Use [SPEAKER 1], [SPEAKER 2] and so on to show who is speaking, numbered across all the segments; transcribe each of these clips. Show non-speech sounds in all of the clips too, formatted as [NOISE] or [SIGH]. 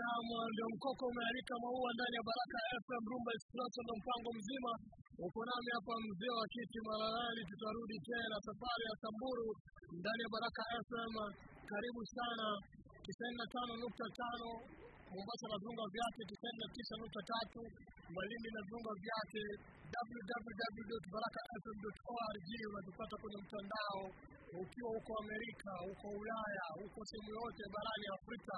[SPEAKER 1] Naam, ndio mkoko umealika maua ndani ya Baraka FM Rumba Express, ndo mpango mzima. Uko nami hapa mzee wa kiti Malalali, tutarudi tena safari ya Samburu ndani ya Baraka FM. Karibu sana, tisaini na tano nukta tano Mombasa na viunga vyake, tisaini na tisa nukta tatu Malindi na viunga vyake, www.barakafm.org. Unatupata kwenye mtandao ukiwa huko Amerika, huko Ulaya, huko sehemu yote barani Afrika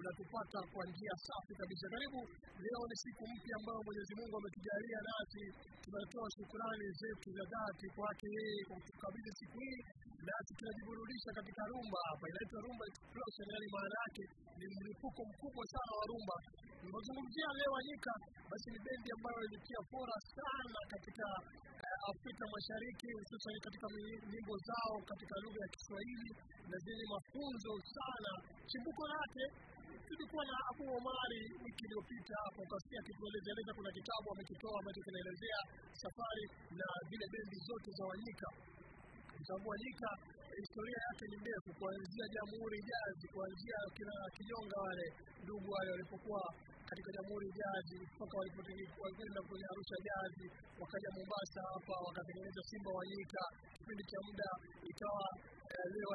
[SPEAKER 1] unatupata kwa njia safi kabisa. Karibu, leo ni siku mpya ambayo Mwenyezi Mungu ametujalia, nasi tunatoa shukurani zetu za dhati kwake yeye kwa kutukabidhi siku hii, nasi tunajiburudisha katika rumba hapa. Inaitwa rumba explosion, yani maana yake ni mlipuko mkubwa sana wa rumba. Tunazungumzia leo Anyika, basi ni bendi ambayo ilitia fora sana katika eh, Afrika Mashariki, hususan katika nyimbo zao katika lugha ya Kiswahili na zenye mafunzo sana. Chimbuko lake tulikuwa na Abu Omari wiki iliyopita hapo, ukasikia akituelezeleza kuna kitabu amekitoa ambacho kinaelezea safari na zile bendi zote za Wanyika. Kitabu Wanyika historia yake ni ndefu, kuanzia Jamhuri Jazi, kuanzia kina kijonga wale ndugu wale walipokuwa katika Jamhuri Jazi mpaka walipokwenda kwenye Arusha Jazi, wakaja Mombasa hapa wakatengeneza Simba Wanyika. Kipindi cha muda ikawa leo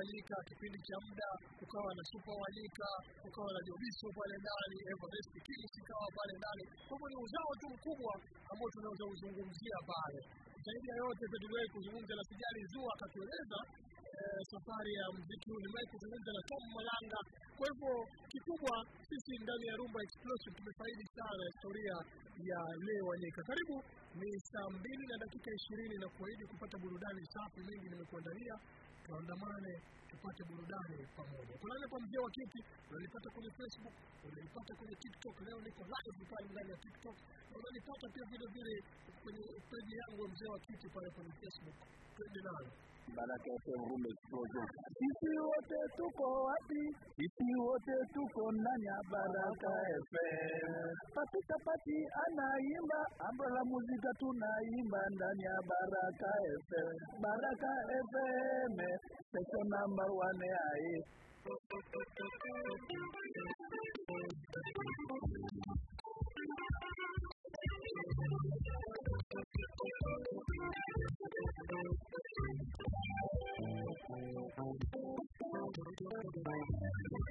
[SPEAKER 1] kipindi cha muda ukawa na Super Wanyika, kukawa na Jobiso pale ndani, Everest Kings ikawa pale ndani. Kwa hivyo ni uzao tu mkubwa ambao tunaweza kuzungumzia pale. Zaidi ya yote tuliwahi kuzungumza na Sijali Zua akatueleza eh, safari ya mziki huu. Nimewahi kuzungumza na Tom Malanga. Kwa hivyo kikubwa sisi ndani ya Rumba Explosion tumefaidi sana historia ya Leo Wanyika. Karibu ni saa mbili na dakika ishirini na kuahidi kupata burudani safi Mengi nimekuandalia. Tuandamane tupate burudani pamoja. Kulale kwa mzee wa kiti, unanipata kwenye Facebook, unanipata kwenye TikTok. Leo niko live pale ndani ya TikTok, na unanipata pia vile vile kwenye peji yangu ya mzee wa kiti pale kwenye Facebook. Twende nalo.
[SPEAKER 2] Baraka FM Room Explosion. Sisi wote tuko wapi? Sisi wote tuko ndani ya Baraka FM. Patika Pati anaimba, Ambala muzika tunaimba ndani ya Baraka FM. Baraka FM station number 1 AI.
[SPEAKER 1] kuba ari ingenzi cyane kuko bituma abantu bagira ubuzima bwiza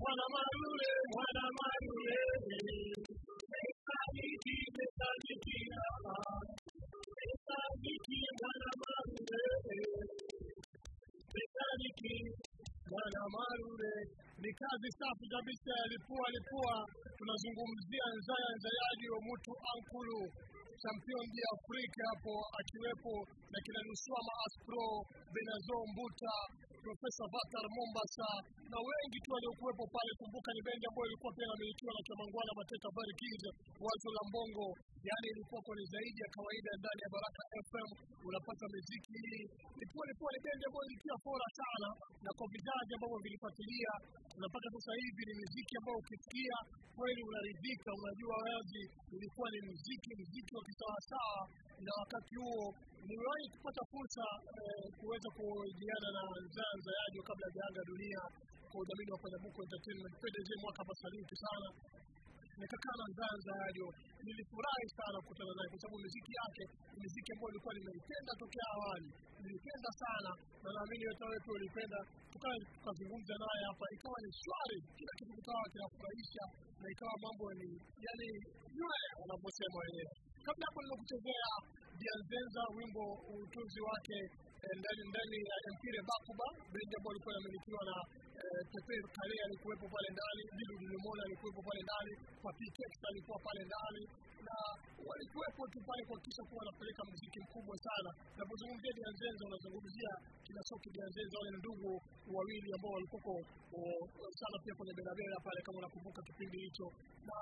[SPEAKER 1] mwana marule mwana marule mekaniki mekaniki mekaniki mwana marule mekaniki mwana marule ni kazi safi kabisa yalipua alipua. Tunazungumzia nzaya nzayaji wa mutu ankulu. Champion di afrika hapo akiwepo na kina nuswama aspro benazo mbuta profesa vatar mombasa na wengi tu waliokuwepo pale. Kumbuka ni bendi ambayo ilikuwa pia inamilikiwa na chamangwana mateka barikid wazo la mbongo. Yani ilikuwa kwa zaidi ya kawaida ndani ya baraka fm unapata muziki hii. Ilikuwa ilikuwa ni bendi ambayo ilitia fora sana na kwa vizazi ambavyo vilifuatilia. Unapata sasa hivi ni muziki ambao ukisikia kweli unaridhika. Unajua wazi ilikuwa ni muziki muziki wa kisawasawa. Na wakati huo niliwahi kupata fursa eh, kuweza kuhojiana na Zanza Yajo kabla ya dunia kwa udhamini wa Panabuko Entertainment PDG mwaka Basaluti sana. Nikakana na Nzaa Nzayajo nilifurahi sana kukutana naye kwa sababu muziki yake muziki ambao nilikuwa nimeipenda tokea awali. Nilipenda sana na naamini hata wewe pia ulipenda. Tukazungumza naye hapa. Ikawa ni shwari kila kitu kikawa kinafurahisha na ikawa mambo ni yani yule wanavyosema wenyewe kabla hapo nimekuchezea Dianzenza wimbo utunzi wake ndani ndani ya Empire Bakuba bendi ambayo ilikuwa inamilikiwa na eh, Pepe Kale alikuwepo pale ndani, Bidu Limona alikuwepo pale ndani, Papi Kex alikuwa pale ndani na walikuwepo tu pale kuhakikisha kuwa wanapeleka muziki mkubwa sana. Napozungumzia Dianzenza unazungumzia kina Soki Dianzenza, wale ndugu wawili ambao walikuwako sana pia kwenye berabera pale, kama unakumbuka kipindi hicho, na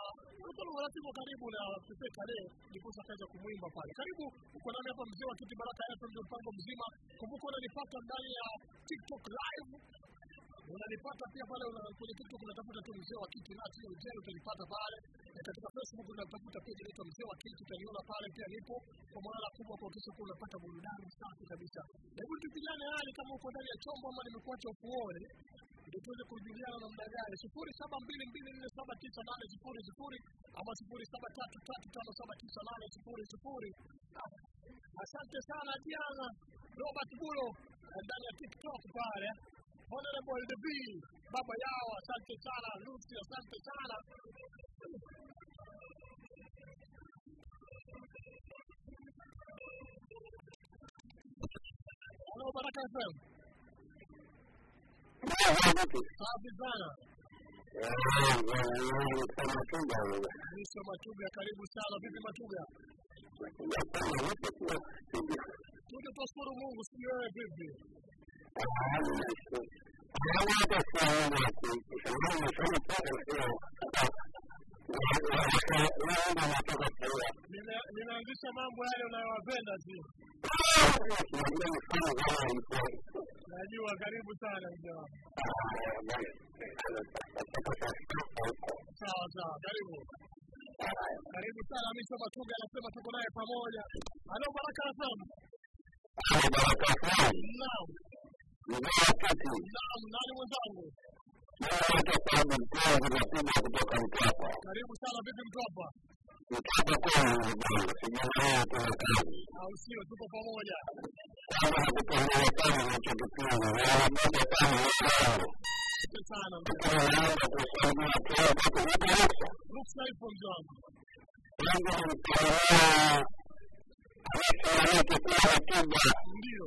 [SPEAKER 1] walikuwa na wa karibu na Pepe Kale, ndiposa akaweza kumwimba pale. Karibu uko nami hapa mzee wa kiti Baraka FM, ndio mpango mzima. Kumbuka unanipata ndani ya TikTok live unanipata pia pale kwenye TikTok unatafuta tu mzee wa kiti utanipata pale. Katika Facebook unatafuta pia inaitwa mzee wa kiti utaniona pale pia nipo. Kwa maana kubwa kuhakikisha kuwa unapata burudani safi kabisa. Hebu tupigane hali kama uko ndani ya chombo ama nimekuacha ufuoni ndio tuweze kujuliana namna gani. Sifuri saba mbili mbili nne saba tisa nane sifuri sifuri ama sifuri saba tatu tatu tano saba tisa nane sifuri sifuri asante sana Diana Robert Bulo eh, ndani ya TikTok pale Honorable the baba yao asante sana Lucy asante sana. Halo Baraka FM safi sana. Mwisho Matuga karibu sana. Vipi Matuga? Tuje tuwashukuru Mungu sijui wewe vipi Nimeanzisha mambo yale unayowapenda tu najua karibu sana mzee sawa sawa karibu. Karibu sana Misho Matuga anasema tuko naye pamoja. Halo Baraka FM naam naam nani mwenzangu karibu sana vipi Mtwapa au sio tuko pamoja asante sana ruksa ipo mzee ndio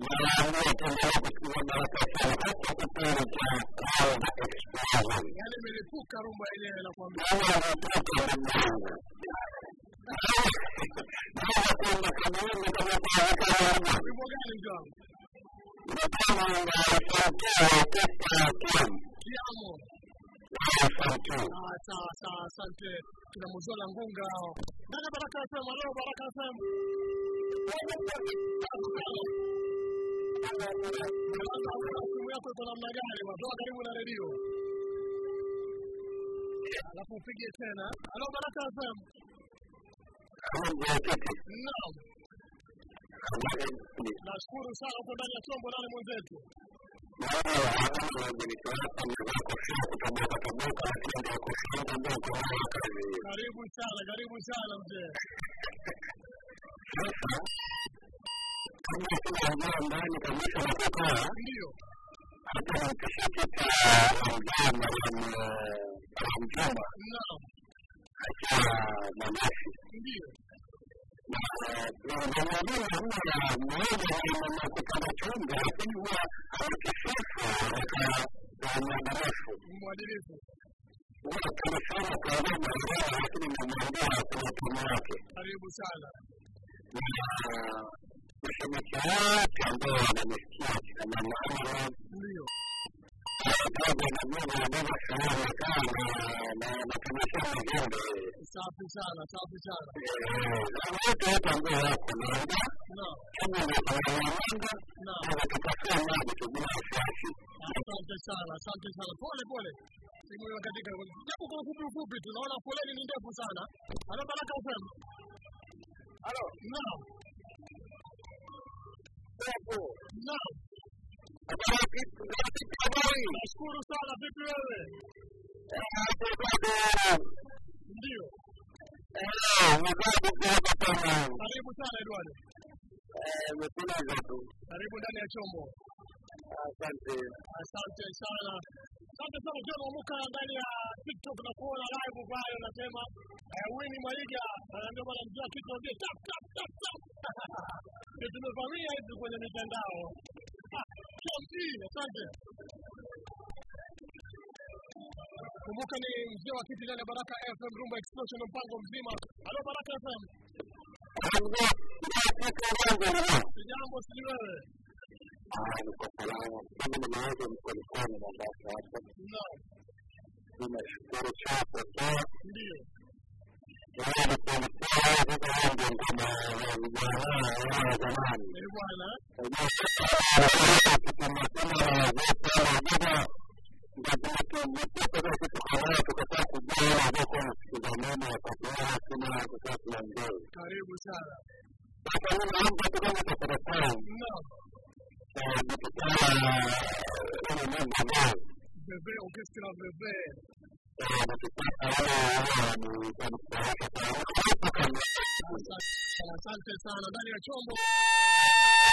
[SPEAKER 1] naam ndio waambie karibu sana unawaambiaje yaani imelipuka rumba ile nakwambia. Wimbo gani mzee wangu kiamo. Ah, sawa sawa asante. Kina muzola ngunga hao. Ndani baraka fm leo baraka fm simu yako iko namna gani watoa karibu na redio alafu upige tena halo baraka fm Naam, nashukuru sana, uko ndani ya chombo. Nani mwenzetu? Karibu sana, karibu sana mzee. Ndio, naam, ndio, mwadilifu. Karibu sana.
[SPEAKER 3] Mashabiki wote ambao wanamesikia kama maana
[SPEAKER 1] Ndio, safi sana, safi sana. Naam, naam. Asante sana, asante sana. Pole pole, simu hiyo katika japo kwa ufupi ufupi, tunaona foleni ni ndefu sana. Halo Baraka FM. Halo, naam, naam. Nashukuru sana. Vipi wewe? Ndio, karibu sana Edward, karibu ndani ya chombo.
[SPEAKER 3] Asante.
[SPEAKER 1] Asante sana, asante sana John Wamuka ndani ya TikTok na kuona live pale, unasema eh, Winnie Maiga anaambia bwana mzee kitu ndio tap tap tap tap. [LAUGHS] Ndio tumevamia hizi kwenye mitandao. [LAUGHS] Asante. Kumbuka ni mzee wa kiti ndani ya Baraka FM Rumba Explosion mpango mzima. alo Baraka FM. Jambo, sijui wewe.
[SPEAKER 3] Niko salama. Kama ni mawazo mkolikoni Mombasa hapa.
[SPEAKER 1] Naam,
[SPEAKER 3] Ninashukuru chako tu.
[SPEAKER 1] ndio.
[SPEAKER 3] Yaani kulikuwa hizo ndio ngoma ya
[SPEAKER 1] Asante sana ndani ya chombo.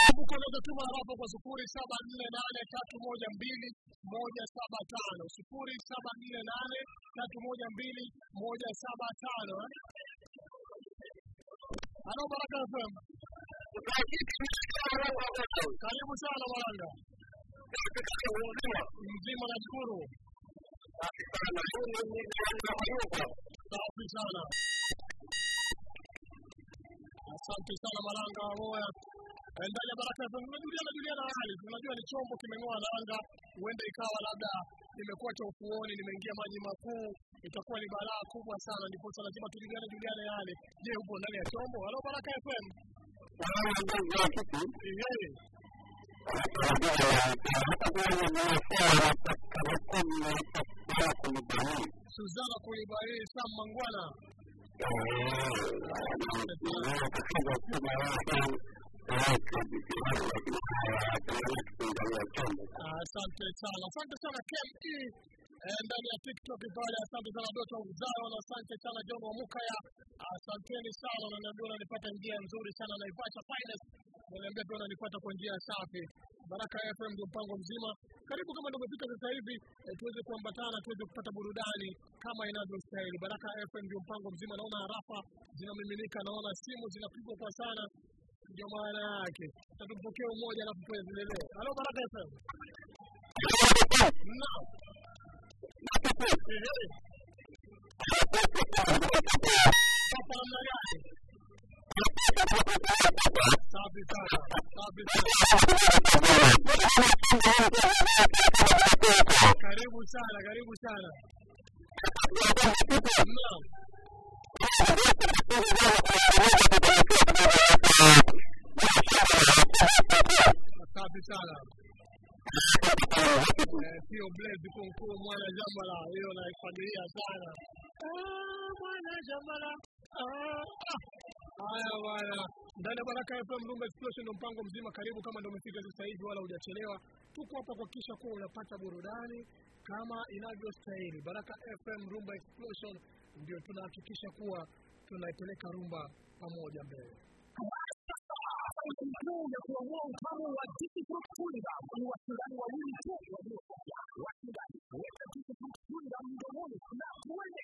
[SPEAKER 1] Kumbuka unaweza tuma harafa kwa sufuri saba nne nane tatu moja mbili moja saba tano sufuri saba nne nane tatu moja mbili moja saba tano. Halo Baraka FM. Karibu sana Maranga. Mzima nashukuru. Safi sana. Asante sana Maranga. Eh, Ndani ya Baraka FM tunajuliana juliana hali. Tunajua ni chombo kimeng'oa nanga, huenda ikawa labda nimekuwa cha ufuoni, nimeingia maji makuu, itakuwa ni balaa kubwa sana, ndipo lazima tujuliane juliane hali. Je, upo ndani ya chombo? Halo Baraka FM. Suzana Kulibari Sam Mangwana. Asante sana, asante sana KME ndani ya TikTok pale. Asante sana Doto Uzao na asante sana John Wamukaya, asanteni sana. Unaniambia unanipata njia nzuri sana, Naivasha Finest unaniambia pia unanipata kwa njia safi. Baraka FM ndio mpango mzima. Karibu kama umefika sasa hivi eh, tuweze kuambatana, tuweze kupata burudani kama inavyostahili. Baraka FM ndio mpango mzima. Naona harafa zinamiminika, naona simu zinapigwa kwa sana, ndio maana yake. Tatumpokea umoja alafu tuendelee. Halo Baraka FM. Naam. Karibu sana, karibu sana. Naam. Asante sana. Sio Blaze Kunkuu mwana Jambala, hiyo naifagilia sana. Ah, mwana Jambala. Ah, ah. Haya bwana, ndani ya Baraka FM Rumba Explosion ndo mpango mzima. Karibu kama ndo umefika sasa hivi, wala hujachelewa. Tuko hapa kuhakikisha kuwa unapata burudani kama inavyostahili. Baraka FM Rumba Explosion ndio tunahakikisha kuwa tunaipeleka rumba pamoja mbele.
[SPEAKER 4] wa Mungu kama wazidi kufunga wachungaji wawili tu waliofunga wachungaji weza kitu kufunga mdomoni na kuende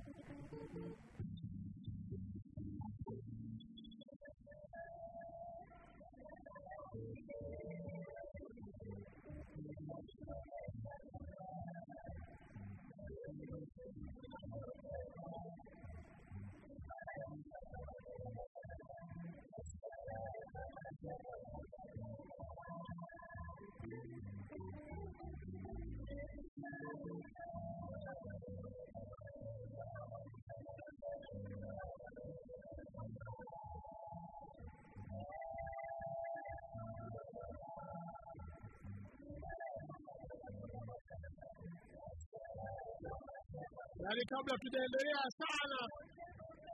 [SPEAKER 1] Yaani kabla tujaendelea sana,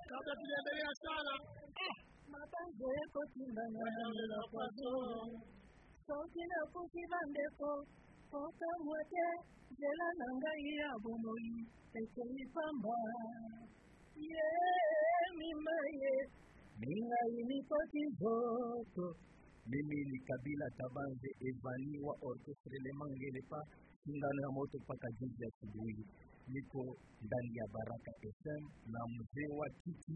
[SPEAKER 1] kabla tujaendelea sana,
[SPEAKER 2] mabango yako timbanana kwazo soki nakuki bandeko okamwa te nzela na ngai ya bomoi. Ekeipamba ye mima ye. Mingai nikoti voto
[SPEAKER 4] Mimi ni Kabila Tabanze evaniwa orkestre lemangelepa Le Mangelepa, sindano ya moto mpaka ya asubuhi niko ndani ya Baraka FM na mzee wa kiti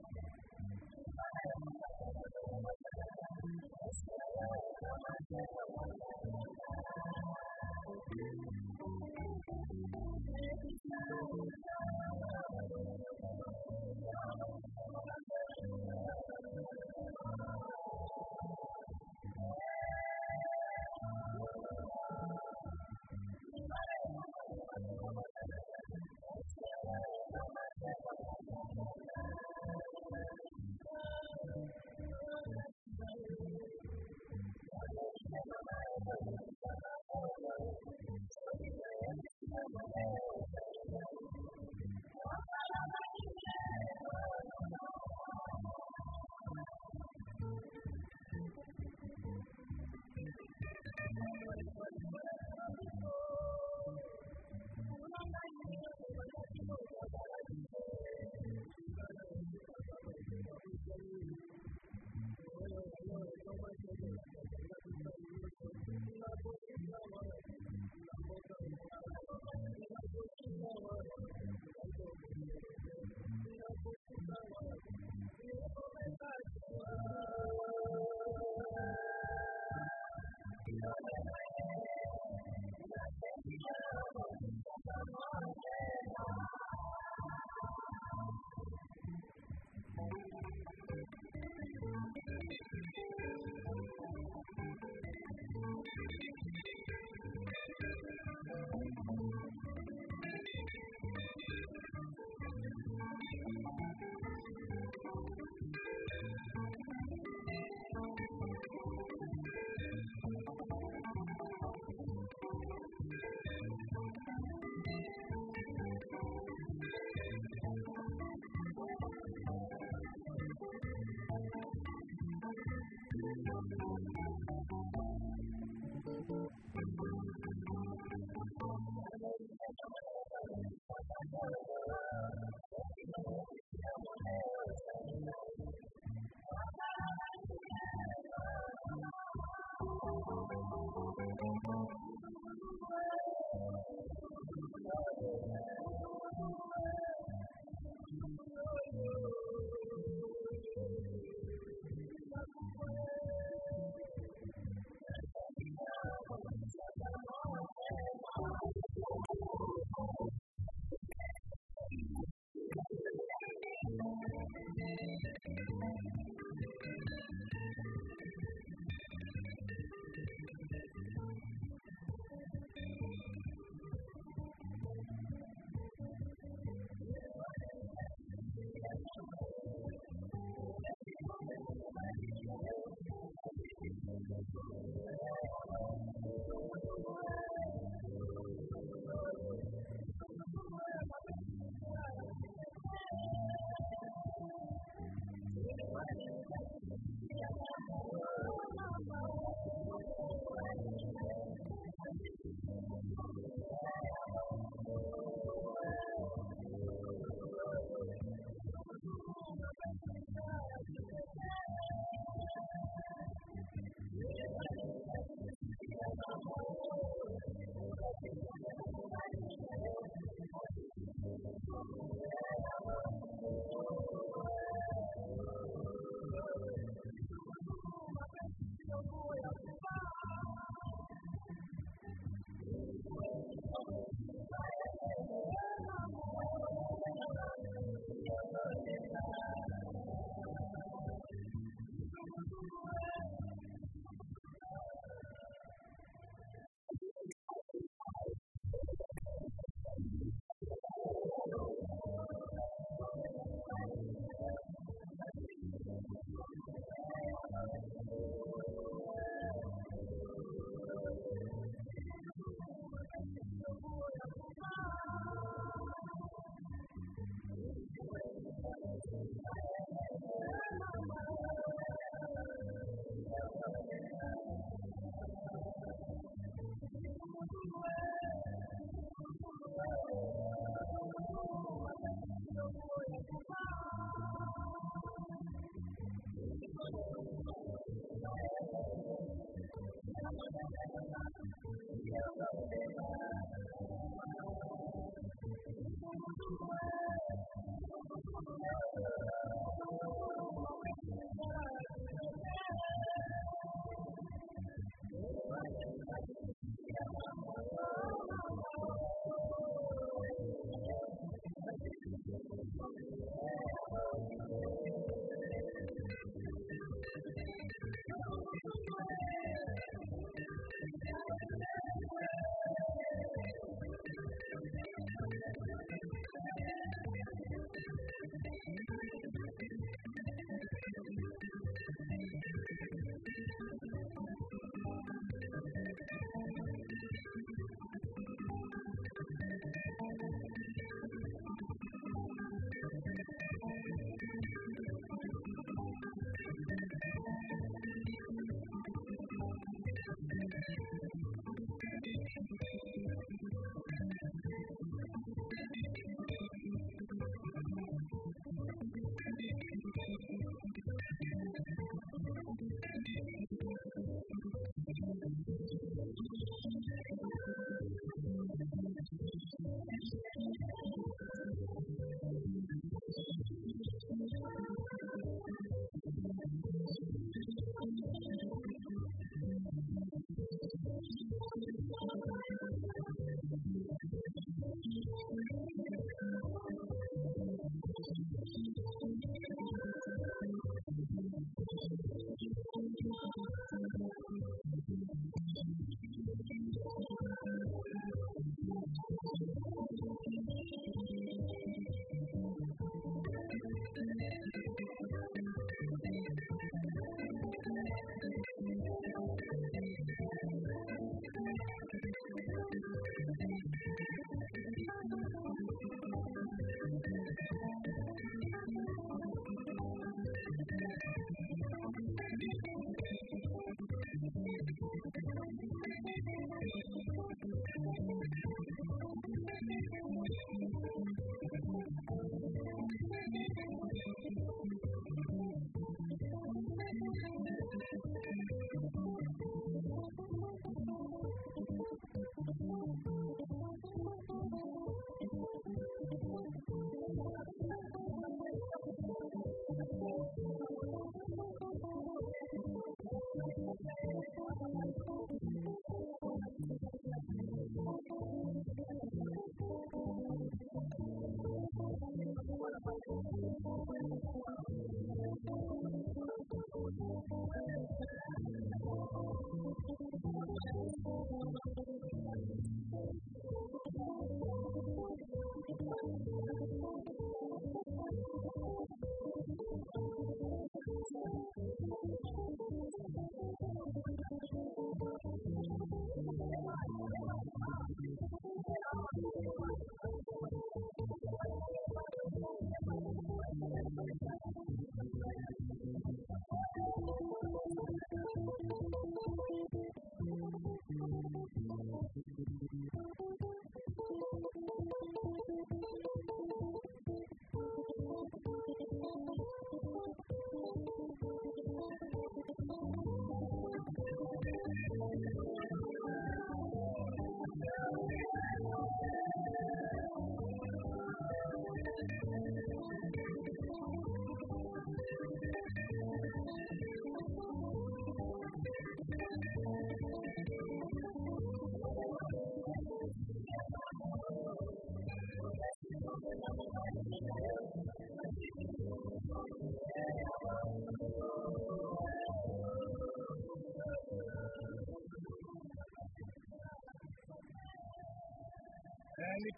[SPEAKER 2] you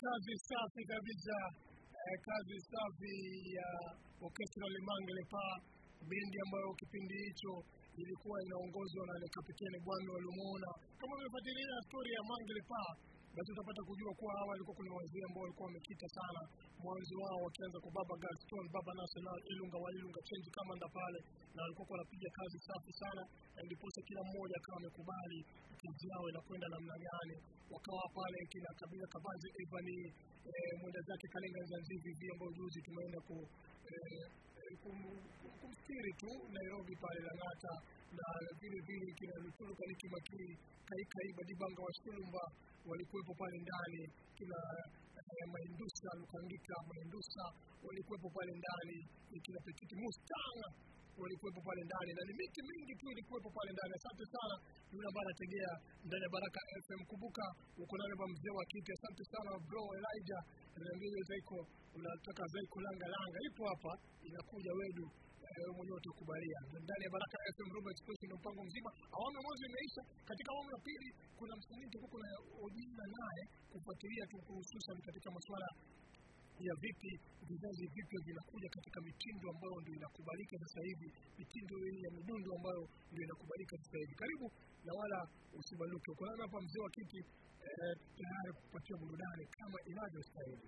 [SPEAKER 1] kazi safi kabisa eh, kazi safi ya orchestra Le Mangle pa bendi ambayo kipindi hicho ilikuwa inaongozwa na Le kapiteni Bwana walimuona. Kama umefuatilia stori ya Mangle pa basi utapata kujua kuwa hawa walikuwa kuna wazee ambao walikuwa wamekita sana mwanzo wao, wakianza kwa baba Gaston, baba National, Ilunga wa Ilunga, Chenji Kamanda pale, na walikuwa wanapiga kazi safi sana, na ndiposa kila mmoja akawa amekubali kazi yao inakwenda namna gani. Wakawa pale kina Kabila Kabanzi, Evani eh, mwenda zake Kalenga Zanzibi hivi ambao juzi tumeenda ku eh, eh, kumstiri tu Nairobi pale Lang'ata, na vile vile kina Lutulu Kaliki Makiri, Kaikai Badibanga wa Shulumba walikuwepo pale ndani, kila eh, Maindusa alikuandika Maindusa walikuwepo pale ndani, kina Petiti Mustana walikuwepo pale ndani na ni miti mingi tu ilikuwepo pale ndani. Asante sana yule ambaye anategea ndani ya Baraka FM. Kumbuka uko nani ba mzee wa kike. Asante sana bro Elijah, niambie Zaiko, unataka Zaiko langa langa ipo hapa, inakuja wedu wewe mwenyewe utakubalia. Ndani ya Baraka FM Rumba Express ndio mpango mzima. Awamu ya mwanzo imeisha. Katika awamu ya pili kuna msanii tuko na ujinga naye kufuatilia tu hususan katika masuala ya vipi vizazi vipya vinakuja katika mitindo ambayo ndio inakubalika sasa hivi, mitindo hii ya midundo ambayo ndio inakubalika sasa hivi. Karibu na wala usibaluke. Uko hapa mzee wa kiti eh, tayari kupatia burudani kama inavyostahili.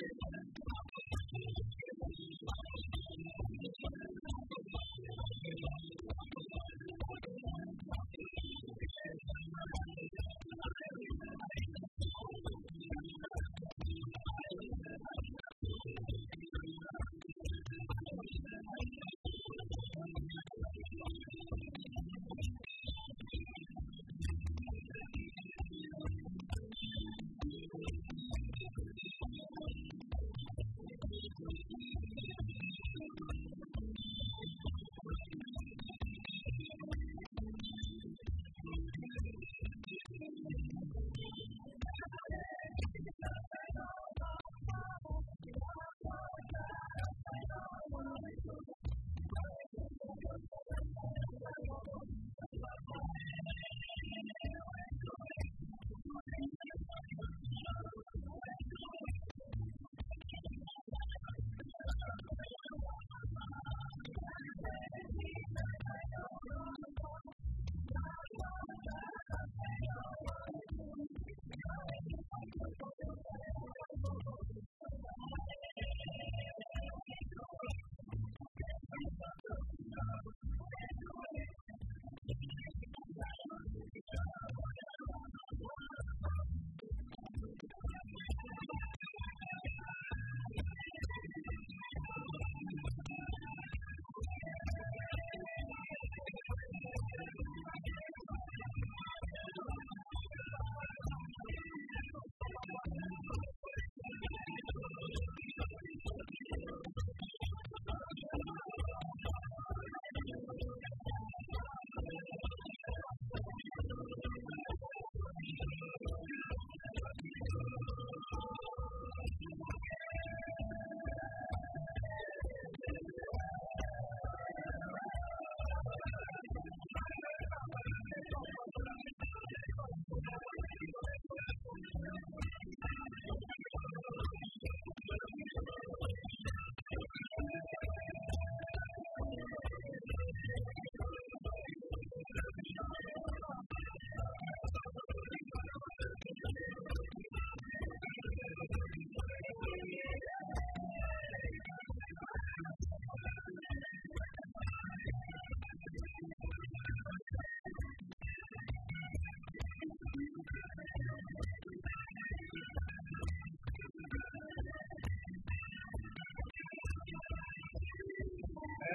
[SPEAKER 1] Amen.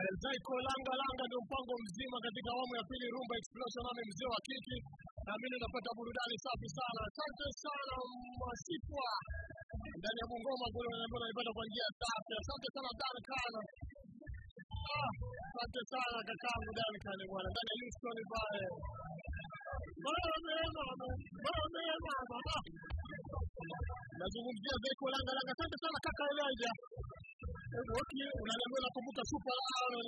[SPEAKER 1] Zaiko langa langa ndio mpango mzima katika awamu ya pili Rumba Explosion, nami mzee wa kiki, na mimi napata burudani safi sana. Asante sana Masipwa ndani ya Bungoma kule, ambao naipata kwa njia safi. Asante sana Dan Kana, asante sana kakangu Kana bwana, ndani ya Houston pale. Ah. Nazungumzia Zaiko langa langa. Asante sana kaka Elijah. Unaniambia nakumbuka super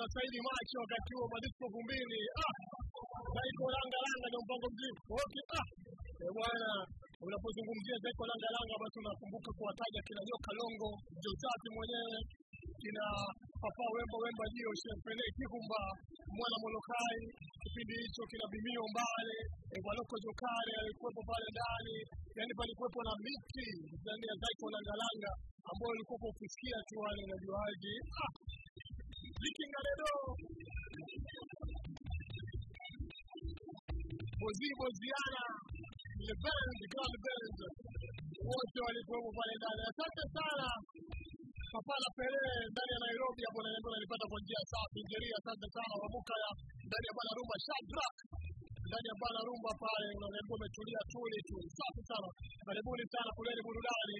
[SPEAKER 1] na Saidi Macho wakati huo madisco vumbini. Ah, Zaiko langa langa ndio mpango mzima. Okay, ah, eh bwana, unapozungumzia Zaiko langa langa basi unakumbuka kuwataja kina Joka Longo, Josati mwenyewe kina Papa Wemba Wemba Jio Shefele Kikumba, Mwana Molokai kipindi hicho kina Bimio Mbale e, Waloko Jokale alikuwepo pale ndani, yani palikuwepo na miti ndani ya Zaiko langa ambayo ulikuwa ukisikia tu wale unajuaje, ah, Viking Aledo Bozi Boziana Le Band Grand Band wote walikuwepo pale ndani. Asante sana Kapala Pele ndani ya Nairobi hapo naniambia unanipata kwa njia safi. Njeria, asante sana. Wabuka ndani ya bwana Rumba Shadrack ndani ya Bana Rumba pale unaambiwa umetulia tuli tu. Safi sana. Karibuni sana kuleni burudani.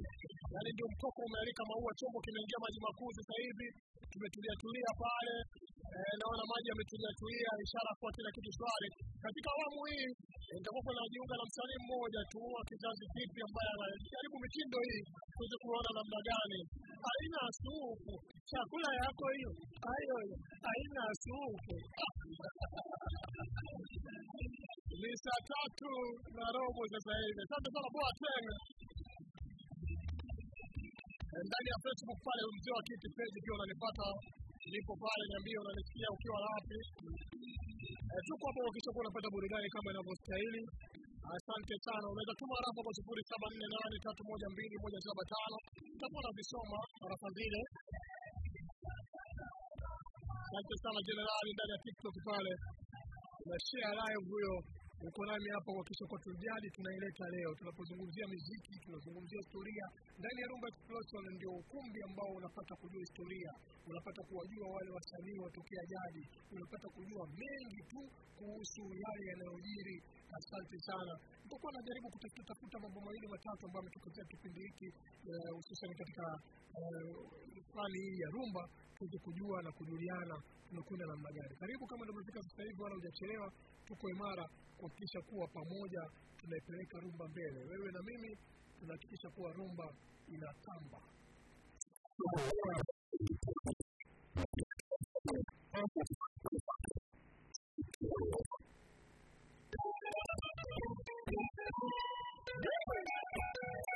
[SPEAKER 1] Yaani ndio mkoko umealika maua, chombo kimeingia maji makuu sasa hivi. Tumetulia tulia pale. Eh, naona maji yametulia tulia, ishara kuwa kila kitu shwari. Katika awamu hii nitakuwa kuna najiunga na msanii mmoja tu wa kizazi kipi ambaye anajaribu mitindo hii kuweze kuona namna gani. Haina supu chakula yako hiyo. Hayo haina supu [LAUGHS] ni saa tatu na robo sasa hivi. Asante sana boa tena ndani ya facebook pale mzee wa kiti peji pia unanipata nipo pale niambie unanisikia ukiwa wapi. E, tuko hapo kisha kuwa unapata burudani kama inavyostahili. Asante sana. Unaweza tuma rafa kwa sifuri saba nne nane tatu moja mbili moja saba tano. Utakuwa navisoma rafa zile asante sana jenerali ndani ya tiktok pale. Na share live huyo uko nami hapa kuhakikisha kwa tujali tunaileta leo. Tunapozungumzia muziki tunazungumzia historia. Ndani ya rumba explosion ndio ukumbi ambao unapata kujua historia. Unapata kuwajua wale wasanii watokea jadi. Unapata kujua mengi tu kuhusu yale yanayojiri asante sana. Nitakuwa najaribu kutafuta tafuta mambo mawili matatu ambayo ametokea kipindi hiki hususan hususan katika eh, fani hii ya rumba tuweze kujua na kujuliana tunakwenda namna gani. Karibu kama unavyofika sasa hivi wala hujachelewa tuko imara kuhakikisha kuwa pamoja tunaipeleka rumba mbele. Wewe na mimi tunahakikisha kuwa rumba inatamba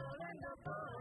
[SPEAKER 5] Orlando boy.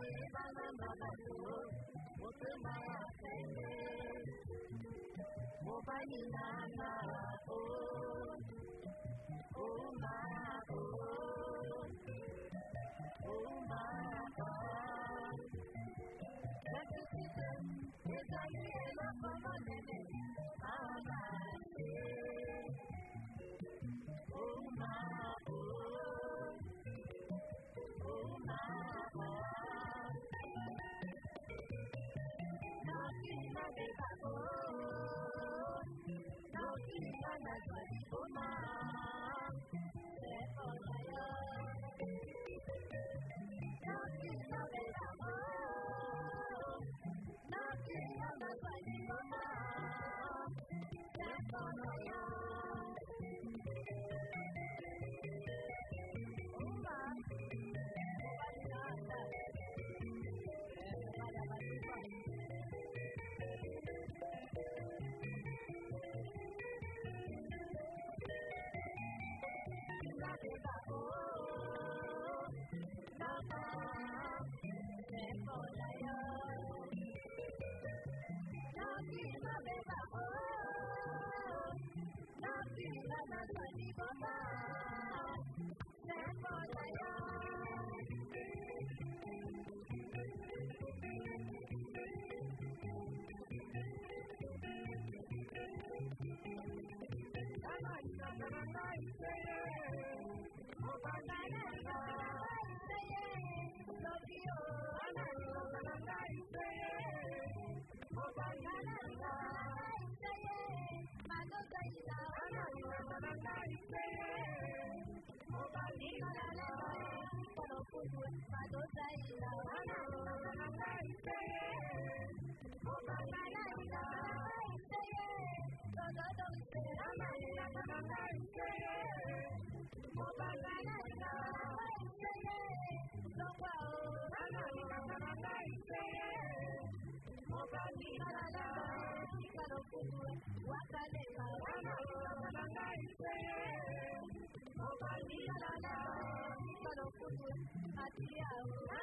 [SPEAKER 5] Yeah.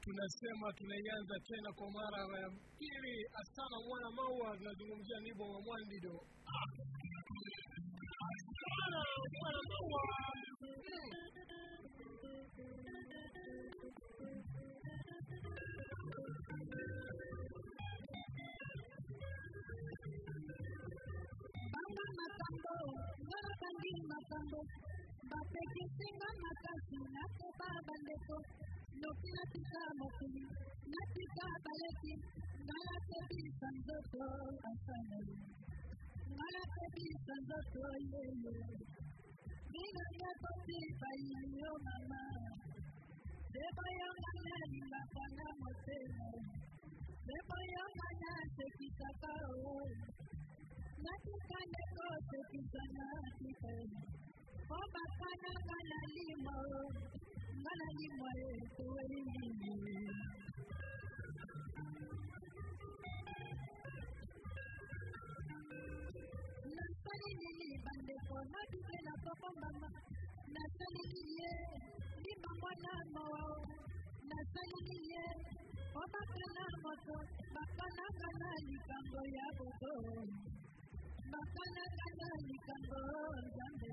[SPEAKER 1] tunasema tunaianza tena kwa mara ya pili. Asana mwana maua, tunazungumzia Nibo wa Mwandido. Mwana maua.
[SPEAKER 5] matando, mapekisema matatu, nakopa bandeko, nokila tikamoki, natika baleti, nalakebisa nzoto asana, nalakebisa nzoto yeye, ninanga kotipa yo mama, Debo yonga nani mapanga motema, debo yonga nase kisakao, natika ndeko se kisana kitema. Oba kana kana limo. Ngana limo yetu elimi. Nasali nili bandeko natike na papa mama. Nasali niye lima mwana mo. Nasali niye oba kana moto. Bakana kana likambo ya bobo. Makana kana likambo jambe.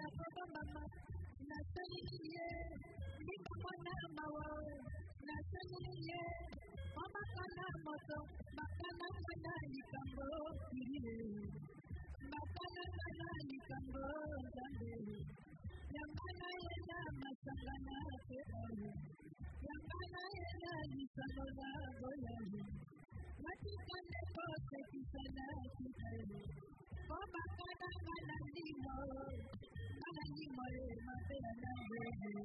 [SPEAKER 5] na baba mama. Nasali niye limba mwana mawa. Nasali niye mama kana moto Mozambique. Yambana yena masangana te oye. Yambana yena nisanola goyani. Matikane kose kisana kitani. Oba kana kana nimo. Kana nimo ye mapena na yeye.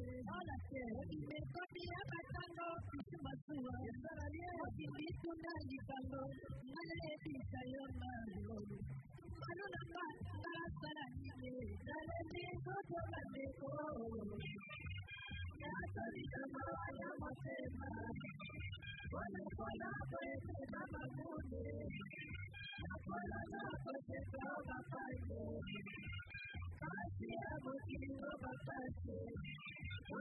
[SPEAKER 5] Ahora sí. Y me estoy pasando basura. Para bien, si viste una y cuando no le salió mal. Para una más, más para mí. Dale mi soto, dale todo. Ya estoy como vayamos a más. Con el colazo es el mamá mundo. La colada pues es la papá. Así amo, quiero papá.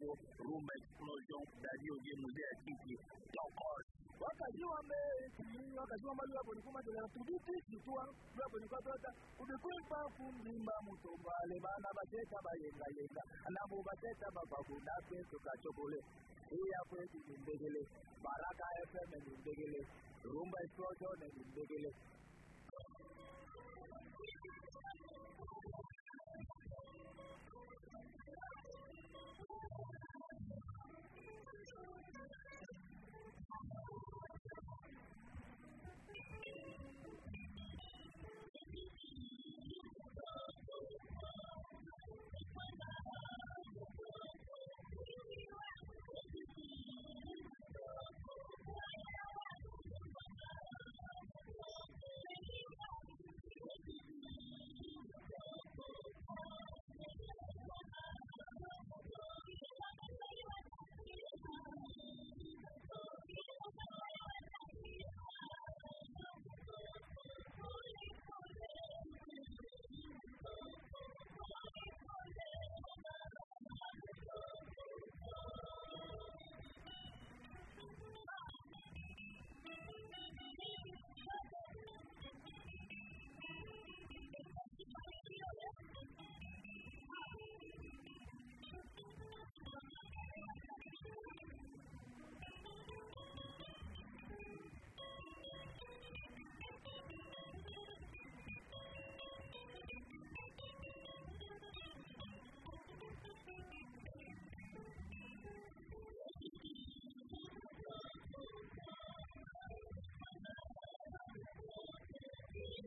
[SPEAKER 5] Congo, Roma explosion, Dario Gemude Akiki, Tokos.
[SPEAKER 4] Wakajua mimi wakajua mbali hapo ni kama tuna tuditi kitua hapo ni kwa tota ubekwepa kumbimba mutombale bana bacheta bayenga yenga nabo bacheta bababu nakwe tukachokole hii hapo eti ni mbegele baraka FM ni mbegele rumba explosion ni mbegele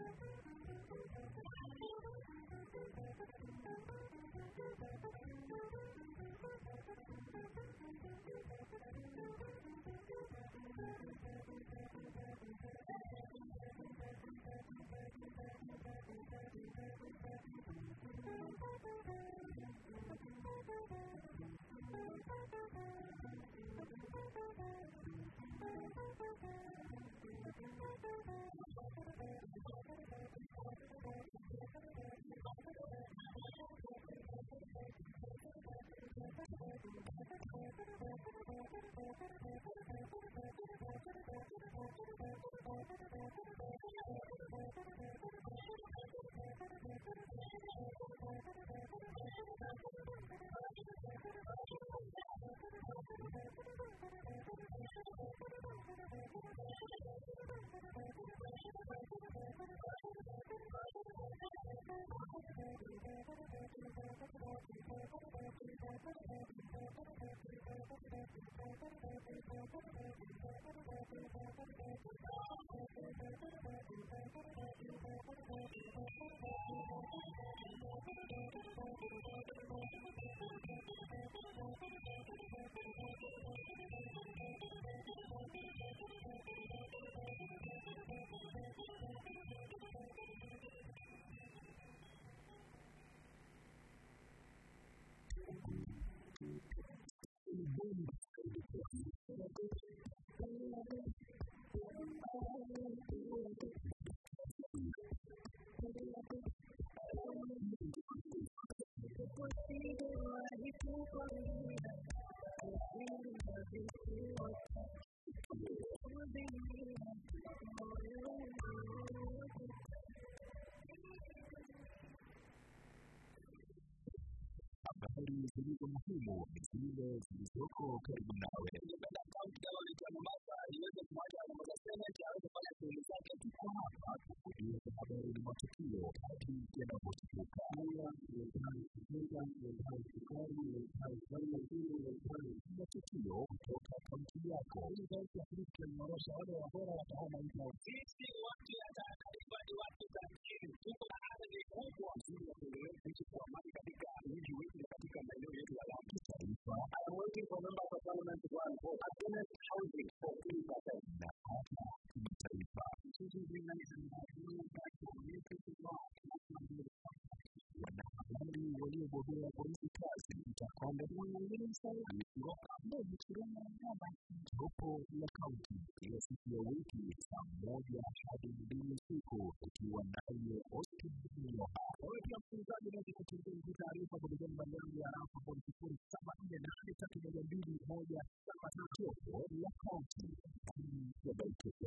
[SPEAKER 4] Thank you. Ndegele
[SPEAKER 6] habari zilizo muhimu zile zilizoko karibu nawe. Kaunti kama vile Mombasa iweze kumwacha za seneti aweze kufanya shughuli zake. Tuko hapa kukujuza habari na matukio hadi yanapochipuka. Matukio kutoka kaunti yako. Wale wabora wataona hivyo. Sisi watu ya takriban watu za chini tuko na ardhi kubwa. Sisi wa maji katika
[SPEAKER 2] in for members of Parliament to go and vote. I housing for people. waliobobea
[SPEAKER 6] kwa hata kimataifa. Wanahabari waliobobea kwa hizi kazi Mtakonde jopo la kaunti kila siku ya wiki saa moja hadi mbili usiku ikiwa naye Austin Mioha. Wewe pia msikilizaji unaweza hizi taarifa kupitia nambari yangu ya rafa ni sifuri saba nne nane tatu moja mbili moja saba tatu la kaunti ya Baiteka.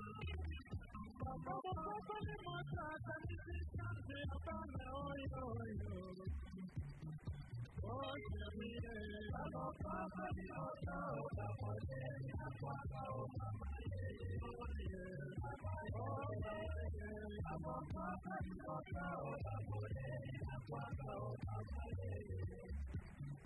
[SPEAKER 5] I'm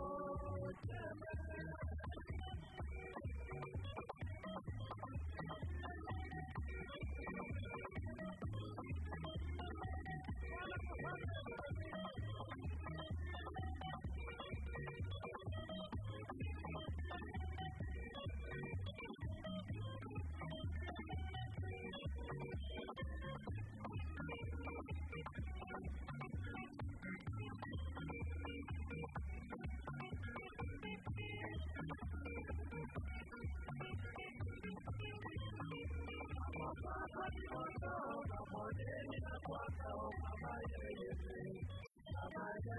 [SPEAKER 5] Oh,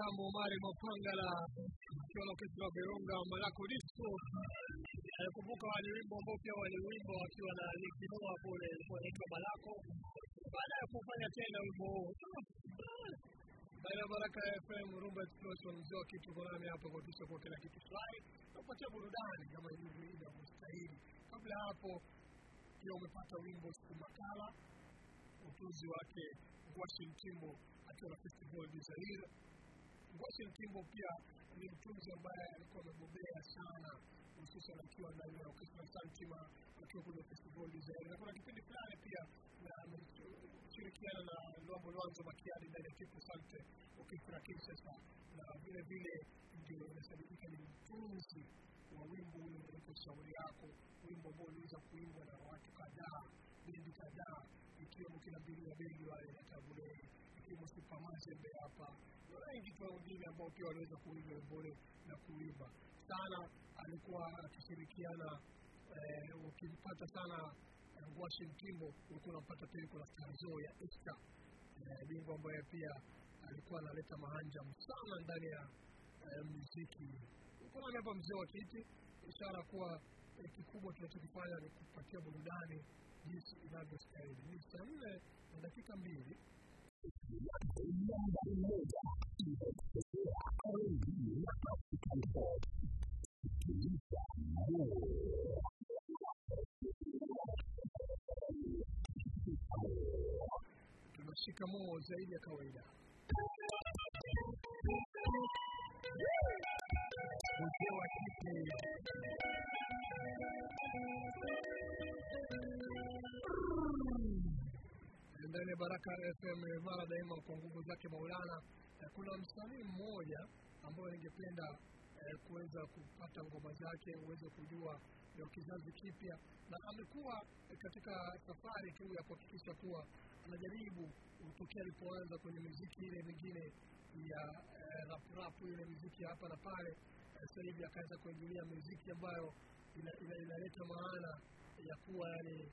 [SPEAKER 1] Samu Omari Mapangala akiwa na orkestra wa Virunga Malako Disco. Nakumbuka wale wimbo ambao pia waliwimba wakiwa na Nicky kule, ilikuwa inaitwa Malako. Baada ya kufanya tena wimbo huu baada Baraka FM Rumba Explosion, mzee wa kitu kwa nami hapa kuhakikisha kwa kila kitu swali nakupatia burudani kama ilivyo inavyostahili. Kabla hapo pia umepata wimbo siku makala utunzi wake Washington Timbo akiwa na Festival du Ngwashi Mtimbo pia ni mtunzi ambaye alikuwa amebobea sana hususan akiwa ndani ya Orchestra Santima akiwa kwenye Festival za na kuna kipindi fulani pia na ameshirikiana na Lwambo Lwanzo Makiadi ndani ya Kipu Sante Orchestra Kinshasa, na vile vile ndio inasadikika ni mtunzi wa wimbo ule unaitwa Shauri Yako, wimbo ambao uliweza kuimbwa na watu kadhaa, bendi kadhaa, ikiwemo kina Bili ya Bendi wale na Tabulei, ikiwemo Supermazembe hapa. na wengi tu wengine ambao pia waliweza kuiga wimbo na kuimba sana. Alikuwa akishirikiana eh, ukimpata sana Ngwashi Mtimbo, ulikuwa unapata pia kuna na Tanzo ya Esta, eh, bingwa ambaye pia alikuwa analeta mahanja sana ndani ya eh, muziki. Kuna hapa mzee wa kiti, ishara kuwa eh, kikubwa tunachokifanya ni kupatia burudani jinsi inavyostahili. Ni saa nne na dakika mbili tunashika moo zaidi ya kawaida. Mzee wa ndani ya Baraka FM mara daima kwa nguvu zake Maulana. Eh, Kuna msanii mmoja ambaye ningependa eh, kuweza kupata ngoma zake uweze kujua ni kizazi kipya, na amekuwa eh, katika safari tu ya kuhakikisha kuwa anajaribu kutokea alipoanza kwenye muziki ile mingine ya eh, rap rap ile muziki hapa na pale eh, sasa hivi akaanza kuingilia muziki ambayo inaleta ina- ina- maana ya kuwa yani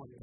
[SPEAKER 1] ah,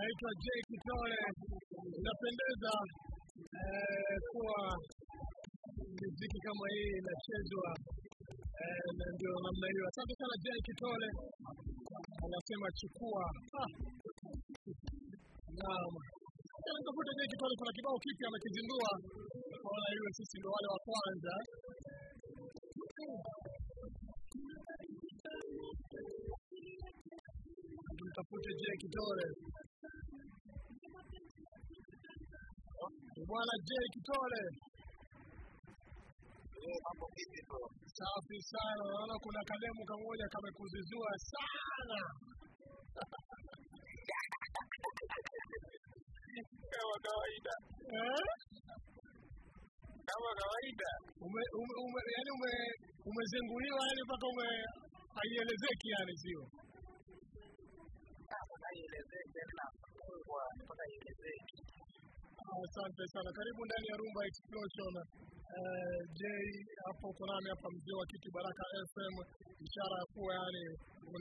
[SPEAKER 1] naitwa j Kitole, napendeza eh, kuwa muziki kama hii inachezwa eh, na ndio namna hiyo. Asante sana j Kitole, anasema chukua. Naam, nitafuta j Kitole, kuna kibao kipya amekizindua, naona iwe sisi ndio wale wa kwanza mtafute j Kitole. Bwana J Kitole.
[SPEAKER 7] mambo vipi bro?
[SPEAKER 1] Safi sana. Naona kuna kademu kamoja kamekuzizua sana. [LAUGHS]
[SPEAKER 7] Kama kawaida,
[SPEAKER 1] Eh?
[SPEAKER 7] kama kawaida.
[SPEAKER 1] Ume, ume, ume, yani ume umezenguliwa yani mpaka ume haielezeki yani sio? Asante sana, karibu ndani ya Rumba Explosion. Uh, J hapo uko nami hapa, mzee wa kiti Baraka FM, ishara ya kuwa yani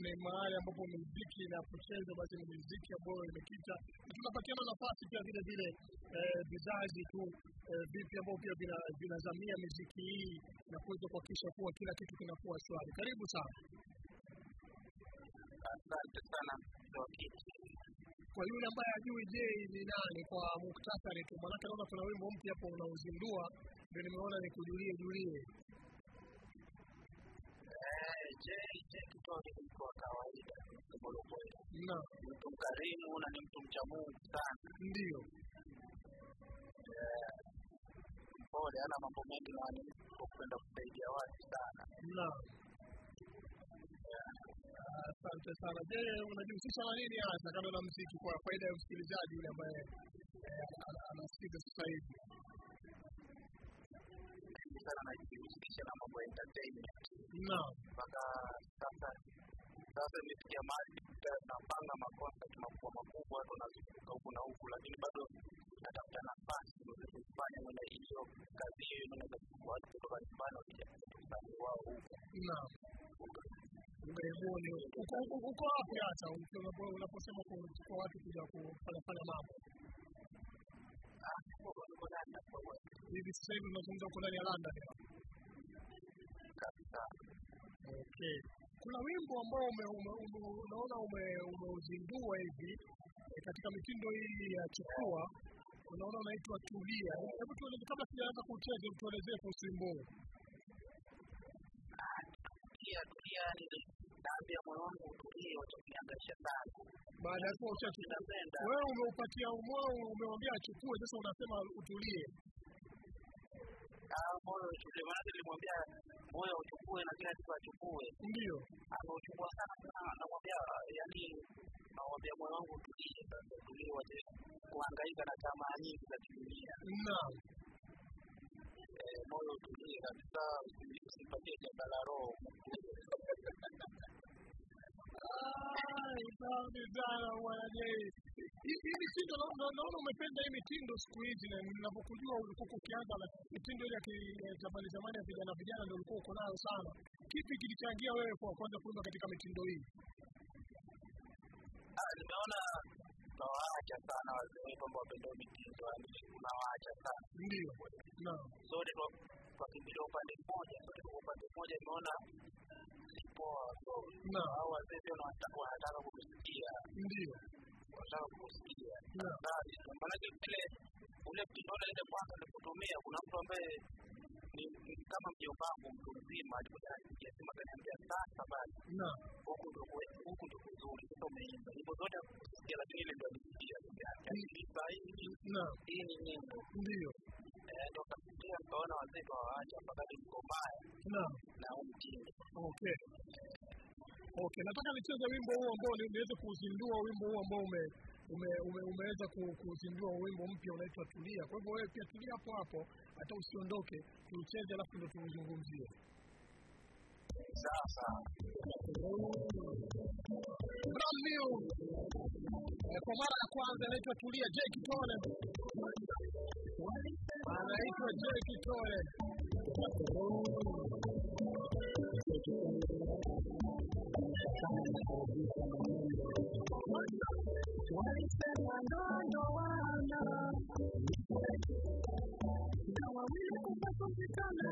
[SPEAKER 1] ni mahali ambapo muziki na kucheza basi ni muziki ambayo imekita. Tunapatiana nafasi pia vile vile eh, vizazi tu eh, vipi ambao pia vinazamia muziki hii na kuweza kuhakikisha kuwa kila kitu kinakuwa shwari. Karibu sana.
[SPEAKER 7] Asante sana Dokiti.
[SPEAKER 1] Kwa yule ambaye ajui je ni nani, kwa muktasari tu, maanake naona kuna wimbo mpya hapo unauzindua, ndio nimeona nikujulie julie.
[SPEAKER 7] Eh, ni mtu wa kawaida Ni mtu mkarimu na ni mtu mcha Mungu sana.
[SPEAKER 1] ndio
[SPEAKER 7] Eh, Mpole, hana mambo mengi na kwenda kusaidia watu sana.
[SPEAKER 1] na asante sana. Je, unajihusisha na nini hasa kando na mziki, kwa faida ya msikilizaji yule ambaye eh, anasikiza sasa hivi?
[SPEAKER 7] Sana najihusisha na mambo ya entertainment.
[SPEAKER 1] Na
[SPEAKER 7] mpaka sasa sasa imefikia mahali tunapanga makoncert makubwa makubwa watu wanazunguka huku na huku lakini bado natafuta nafasi kufanya mwenye hiyo kazi hiyo naweza kutoka nyumbani wakija usani wao huku
[SPEAKER 1] na ughaibuni uko wapi hasa unaposema kwa watu kuja kufanya fanya mambo.
[SPEAKER 7] Ah,
[SPEAKER 1] hivi sasa hivi unazungumza uko ndani ya London Okay. Kuna wimbo ambao unaona umeuzindua hivi eh, katika mitindo hii ya chukua, unaona unaitwa Tulia. Hebu tueleze, kabla sijaanza kucheza, tuelezee kuhusu wimbo huu.
[SPEAKER 7] tulia tulia ni dhambi ya moyo wangu utulie wachokiniangaisha sana
[SPEAKER 1] Baada ya kuwa uchachu,
[SPEAKER 7] napenda
[SPEAKER 1] wewe umeupatia moyo, umewambia achukue, sasa unasema utulie.
[SPEAKER 7] ah, moyo utulie maanake nilimwambia moyo uchukue na kila kitu achukue
[SPEAKER 1] Ndio,
[SPEAKER 7] ameuchukua sana Anamwambia namwambia yani, namwambia moyo wangu utulie sasa, utulie, wache kuhangaika na tamaa nyingi za kidunia.
[SPEAKER 1] naam.
[SPEAKER 7] Eh, moyo utulie kabisa, usipatie janga la roho.
[SPEAKER 1] Safi sana Hii hii mitindo na- na- naona umependa hii mitindo siku hizi, na ninapokujua ulikuwa ukianza na mitindo ile ya zamani zamani ya vijana vijana, ndio ulikuwa uko nayo sana. Kipi kilichangia wewe kwa kwanza kuimba katika mitindo hii?
[SPEAKER 7] Ah, nimeona tunawaacha sana wazee wetu ambao wapendao mitindo, yani tunawaacha sana.
[SPEAKER 1] Ndio, naam,
[SPEAKER 7] sote, twakimbilia upande mmoja, sote kwa upande mmoja, nimeona si poa. So wazee pia wanataka wanataka kukusikia.
[SPEAKER 1] Ndio,
[SPEAKER 7] wanataka kukusikia. Tafadhali. Maanake vile ule mtindo ile kwanza nikutumia, kuna mtu ambaye ni kama mjomba wangu mtu mzima alikuja ananipigia simu akaniambia, sasa basi. Huku ndo huku ndo kuzuri, sasa umeimba. Nyimbo zote kusikia, lakini ile ndo alisikia hii. Hii ni nyimbo.
[SPEAKER 1] Ndio,
[SPEAKER 7] Ndo kafikia nikaona wazee twawaacha mpaka mko
[SPEAKER 1] mbaya
[SPEAKER 7] na mtindo.
[SPEAKER 1] Okay. Okay, nataka nicheze wimbo huu ambao ni- niweze kuuzindua wimbo huu ambao ume, ume, ume, umeweza ku- kuzindua wimbo mpya unaitwa Tulia. Kwa hivyo wewe pia tulia hapo hapo, hata usiondoke, tuucheze alafu ndo tuuzungumzie.
[SPEAKER 7] Sasa
[SPEAKER 1] Brand new. Eh, kwa mara ya kwanza anaitwa Tulia J Kitole. Anaitwa J Kitole.
[SPEAKER 5] Walisema ndondo wana na wawili kupatikana.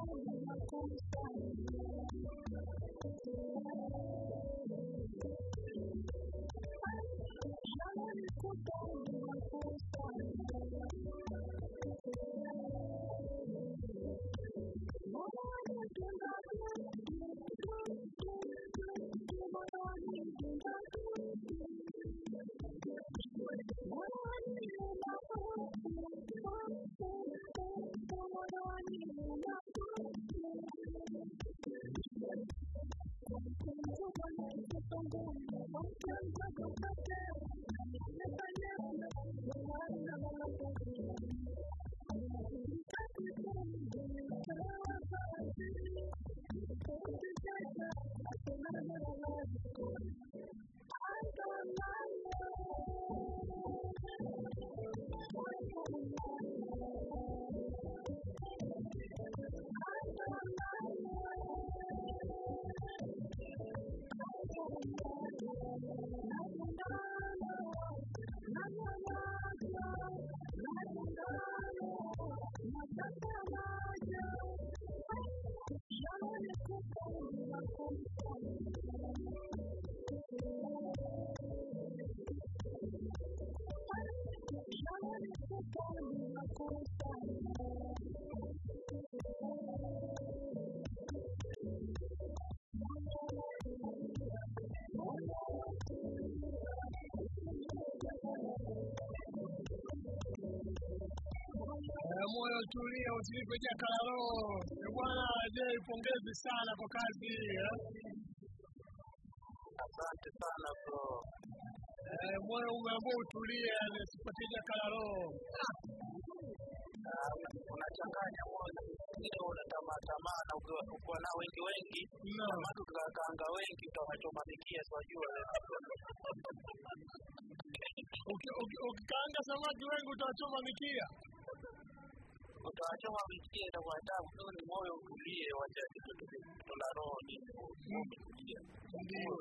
[SPEAKER 5] Father, I call you Father. Roho. Eh, Bwana Jay, pongezi sana kwa kazi hii eh?
[SPEAKER 7] Asante sana bro.
[SPEAKER 5] Eh, moyo umeambua utulie, na sipatia la roho.
[SPEAKER 7] Ah, unachanganya mwingine unatamaa tamaa na ukiwa na wengi wengi kama tukakaanga wengi utawachoma mikia
[SPEAKER 5] uki- Ukikaanga samaki wengi utawachoma mikia.
[SPEAKER 7] Utawachoma mikia na kuandaa ni moyo utulie wacha tola roho
[SPEAKER 5] Ndio.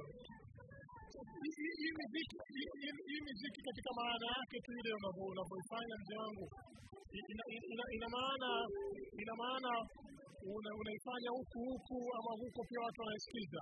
[SPEAKER 5] Hii- miziki katika maana yake tu ile unavyo- unavyoifanya mzee wangu ina, maana ina maana una, unaifanya huku huku ama huko pia watu wanaisikiza.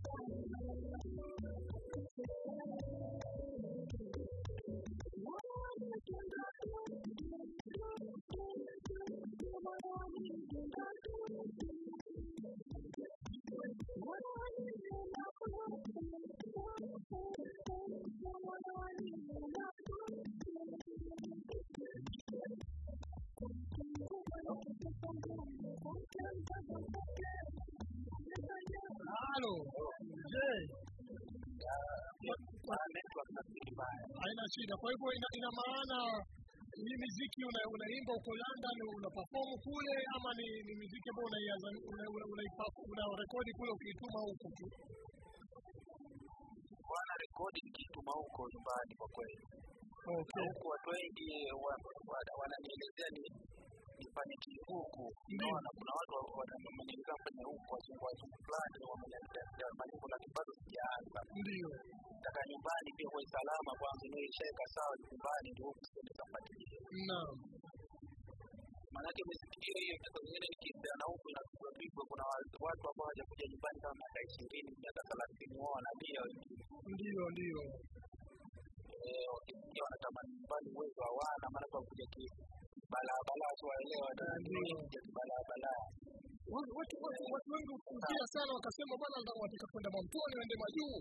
[SPEAKER 5] Halo. Je, haina shida. Kwa hivyo ina, ina maana hii miziki unaimba uko London una perform kule ama ni, ni miziki ambayo unaianza una, una, rekodi kule ukiituma huko tu?
[SPEAKER 7] Bwana rekodi nikituma huko nyumbani kwa kweli
[SPEAKER 5] Okay.
[SPEAKER 7] Huko watu wengi wa- wa- wananielezea ni nifanikie huku naona kuna watu wamenilizaa kwenye huku wazungu wazungu fulani malipo lakini bado sijaanza
[SPEAKER 5] Ndio.
[SPEAKER 7] nataka nyumbani pia kwa salama kwanza niwe ishaeka sawa nyumbani ndio huku sasa nitafuatilia
[SPEAKER 5] Naam.
[SPEAKER 7] maanake mesikia hiyo miaka zingine nikiendea na huku inapigwa pigwa kuna watu ambao hawajakuja nyumbani kama miaka ishirini miaka thelathini wao wanalia wengine
[SPEAKER 5] Ndio, ndio.
[SPEAKER 7] Eh, wakisikia wanatamani nyumbani uwezo hawana maana kwa kuja balaa tuwaelewa tu waelewa
[SPEAKER 5] Ndio.
[SPEAKER 7] balaa balaa
[SPEAKER 5] Watu wengi hufikia sana wakasema bwana wataka kwenda Mamtoni waende majuu.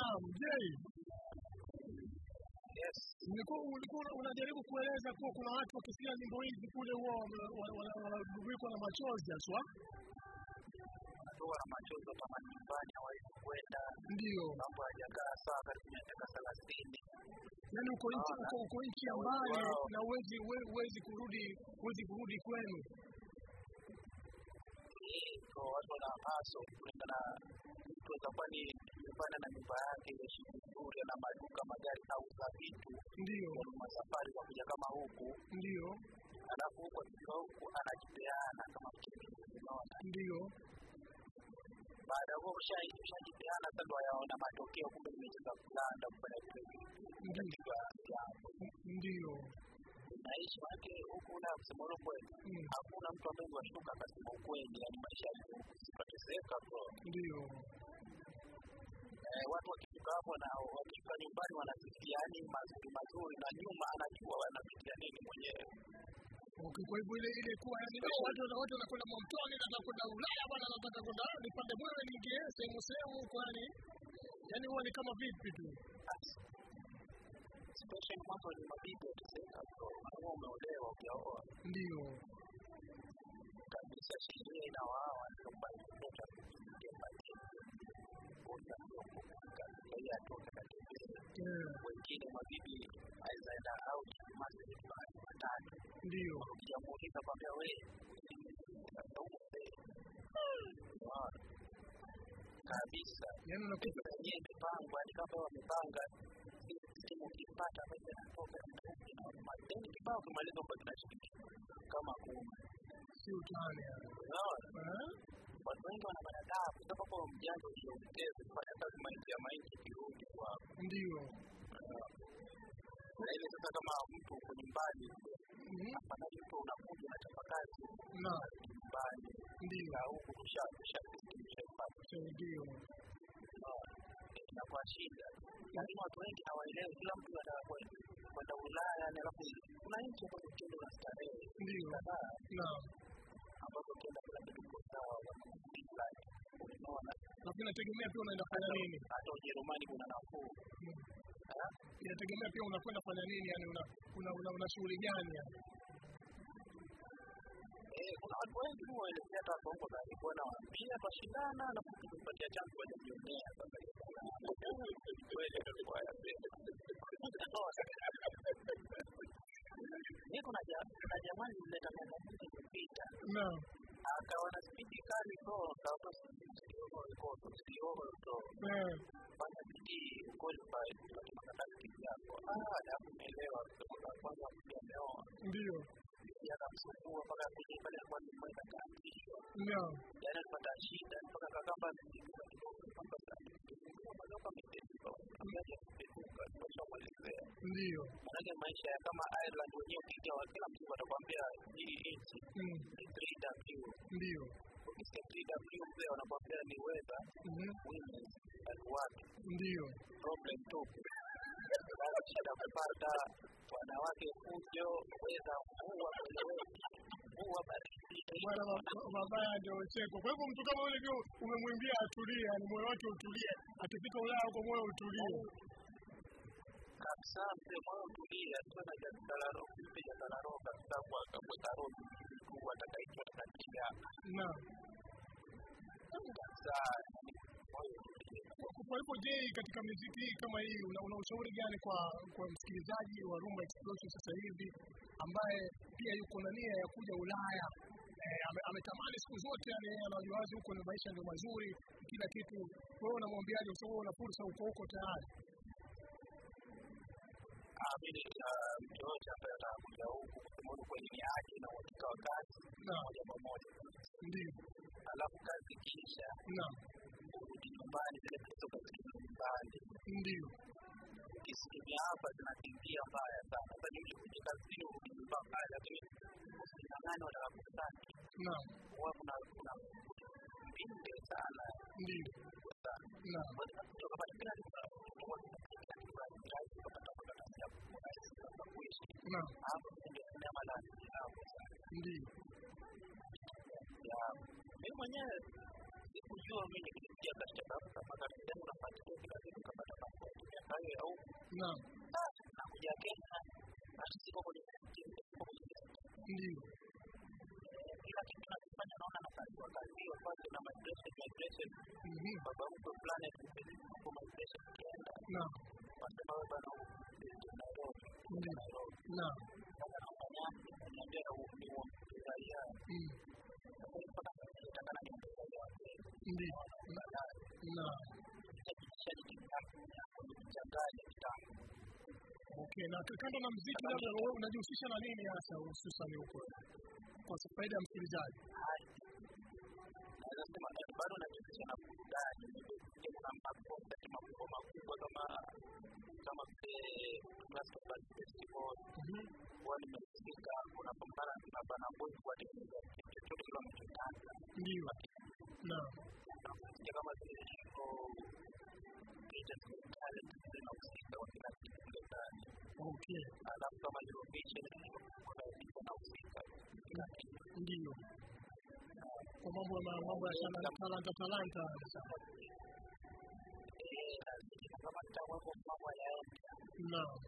[SPEAKER 1] Jay,
[SPEAKER 7] Yes.
[SPEAKER 1] ulikuwa ulikuwa unajaribu kueleza kuwa kuna watu wakisikia nyimbo hizi kule huwa wana- wana- wana- wanadubikwa na machozi haswa.
[SPEAKER 7] Natoa na machozi kama nyumbani hawawezi kwenda.
[SPEAKER 1] Ndio,
[SPEAKER 7] Mambo hajakaa sawa karibu miaka thelathini.
[SPEAKER 1] yaani uko nchi uko, uko nchi ya mbali na uwezi uwe- uwezi kurudi uwezi kurudi kwenu.
[SPEAKER 7] Kwa watu wana haso kulingana mtu atakuwa nyumbani na nyumba yake imeshi nzuri na maduka, magari auza vitu,
[SPEAKER 1] Ndio,
[SPEAKER 7] kwa safari za kuja kama huku,
[SPEAKER 1] ndio,
[SPEAKER 7] alafu huko akifika huku anajipeana kama mkimbizi, unaona.
[SPEAKER 1] ndio,
[SPEAKER 7] Baada ya ushajipeana sasa ndo ayaona matokeo, kumbe nimecheza kulanda kufanya vile
[SPEAKER 1] ndio,
[SPEAKER 7] naishi wake huku na kusema ule kweli,
[SPEAKER 1] Mm.
[SPEAKER 7] hakuna mtu ambaye washuka akasema ukweli, yani maisha yake tukateseka bro.
[SPEAKER 1] Ndio,
[SPEAKER 7] watu wakifika hapo na wakifika nyumbani wanasikia yani mazuri mazuri, na nyuma anajua wanapitia nini mwenyewe.
[SPEAKER 1] Okay, kwa hivyo ile ile kuwa yani watu wote wanakwenda na wanakwenda Ulaya bwana, wanataka kwenda nipande mwewe niingie sehemu sehemu huko, yani yani huwa ni kama vipi tu.
[SPEAKER 7] Situation kwanza ni mabibi wakisema bro, kama umeolewa ukiaoa
[SPEAKER 1] Ndio,
[SPEAKER 7] kabisa, sheria inawaawa ndio bali atoke katembee.
[SPEAKER 1] eh,
[SPEAKER 7] Wengine mabibi aweza enda out masjid matatu
[SPEAKER 1] ndio,
[SPEAKER 7] ukijamuuliza kwambia we kabisa
[SPEAKER 1] yani unakuta
[SPEAKER 7] yenyewe imepangwa ni kama wamepanga simu ukipata pesa inatoka mateni kibao kumaliza kwa kinashiriki kama kumi
[SPEAKER 1] si utani yani.
[SPEAKER 7] unaona
[SPEAKER 1] Eh?
[SPEAKER 7] Watu wengi wanakataa kutoka kwa mjanja usiongeze kufanya kazi maiti ya maiti kirudi kwao.
[SPEAKER 1] Ndio,
[SPEAKER 7] na ile sasa kama mtu uko nyumbani
[SPEAKER 1] Mhm.
[SPEAKER 7] afadhali mtu unakuja unachapa kazi nyumbani.
[SPEAKER 1] Ndio,
[SPEAKER 7] huku kusha kusha
[SPEAKER 1] ndio,
[SPEAKER 7] inakuwa shida, lakini watu wengi hawaelewi. Kila mtu anataka kwenda Ulaya, alafu kuna nchi ambazo ukienda na starehe.
[SPEAKER 1] Ndio, na
[SPEAKER 7] ukienda kila kitu kiko sawa, unaona
[SPEAKER 1] lakini inategemea pia unaenda fanya nini.
[SPEAKER 7] hata Ujerumani kuna nafuu
[SPEAKER 1] Mm.
[SPEAKER 7] Ah,
[SPEAKER 1] Inategemea pia unakwenda fanya nini, yani una una una, una shughuli gani yani.
[SPEAKER 7] eh, kuna watu wengi tu hata Kongo za alikuwa pia waambia na kupatia chance wajajionea sasa [LAUGHS] kweli [LAUGHS] ndio ya Mimi na kuna jamani mleta miaka mingi iliyopita
[SPEAKER 1] Na
[SPEAKER 7] akawa na spidi kali so akawa ikoto sioho to
[SPEAKER 1] eh,
[SPEAKER 7] fanya bidii qualify katika matatizo yako ah alafu umeelewa kwa kwanza kwanza kuelewa
[SPEAKER 1] ndio,
[SPEAKER 7] ya kumsumbua mpaka kwenye pale alikuwa ni mwenda kaanzishwa
[SPEAKER 1] na
[SPEAKER 7] yani alipata shida mpaka kakamba kidogo kwamba sasa akaja kupetuka kwa kuelezea
[SPEAKER 1] ndio,
[SPEAKER 7] manake maisha ya kama Ireland wenyewe ukiingia wa- kila mtu atakwambia hii nchi
[SPEAKER 1] mm,
[SPEAKER 7] ni 3W
[SPEAKER 1] ndio,
[SPEAKER 7] ukisikia 3W mzee wanakwambia ni weather
[SPEAKER 1] mhm,
[SPEAKER 7] women and what
[SPEAKER 1] ndio,
[SPEAKER 7] problem tupu Kupata wanawake fujo weza mvua kueleweki
[SPEAKER 1] bwana ma- ma- mabaya ndio cheko. Kwa hivyo mtu kama yule ndio umemwimbia atulie, yani moyo wake utulie, akifika Ulaya huko moyo utulie.
[SPEAKER 7] kabisa mzee moyo utulie asiwe na jatalaro mpe jatalaro kabisa kwa kwa roho mkuu atakaichwa atakatia
[SPEAKER 1] Na
[SPEAKER 7] kabisa moyo
[SPEAKER 1] kwa hivyo, je, katika muziki hii kama hii una, ushauri gani kwa kwa msikilizaji wa Rumba Explosion sasa hivi ambaye pia yuko na nia ya kuja Ulaya eh, ametamani siku zote, yani yeye anajua huko ni maisha ndio mazuri, kila kitu. Wewe unamwambiaje? Kwa sababu una fursa huko huko tayari.
[SPEAKER 7] amini mtu yote ambaye atakuja huku kumuru kwenye nia yake na uhakika wa kazi
[SPEAKER 1] Na
[SPEAKER 7] moja kwa moja
[SPEAKER 1] ndio,
[SPEAKER 7] alafu kazi ikiisha
[SPEAKER 1] na
[SPEAKER 7] urudi nyumbani zile pesa ukazitumia nyumbani.
[SPEAKER 1] Ndio,
[SPEAKER 7] ukisitumia hapa zinakimbia mbaya sana. Sasa ni kuja kazini urudi nyumbani lakini usidangani wataka kusaki
[SPEAKER 1] na
[SPEAKER 7] huwa kuna kuna mbinde sana.
[SPEAKER 1] Ndio,
[SPEAKER 7] sana
[SPEAKER 1] na
[SPEAKER 7] kutoka pale kila hapo ndio. Ya mimi mwenyewe sikujua mimi nikisikia katika tafuta mpaka sehemu nafuatilia kila kitu pasipoti miaka hiyo ya huku
[SPEAKER 1] naam,
[SPEAKER 7] nakuja Kenya basi siko kwenye siko kwenye
[SPEAKER 1] ndio,
[SPEAKER 7] kila kitu nakifanya naona nafanywa kazi hiyo kwanza na migration migration
[SPEAKER 1] mhm,
[SPEAKER 7] baba mtu planet kwa migration kienda
[SPEAKER 1] naam,
[SPEAKER 7] wasema wewe bana Nairobi
[SPEAKER 1] ndio, naam,
[SPEAKER 7] sasa nafanya niambia na ni wa raia na
[SPEAKER 1] ndio,
[SPEAKER 7] kitambo
[SPEAKER 1] Okay, na kando na mziki, labda wewe unajihusisha na nini hasa hususan huko kwa faida ya msikilizaji?
[SPEAKER 7] naweza sema na bado najihusisha na burudani kuna makonsati makubwa makubwa kama kama vile Glasgow Blues Festival
[SPEAKER 1] Mhm,
[SPEAKER 7] huwa nimehusika kuna pambana na bana boy kwa chochote kile wanachotaka
[SPEAKER 1] Ndio, naam,
[SPEAKER 7] nasikia kama vile iko Greatest Got zinahusika kwa kila kitu kule ndani.
[SPEAKER 1] Okay,
[SPEAKER 7] alafu kama Eurovision kuna nahusika kila kitu.
[SPEAKER 1] Ndio. Kwa mambo ya mambo ya shana talanta talanta.
[SPEAKER 7] eh kama nitakuwepo mambo yaende
[SPEAKER 1] Naam,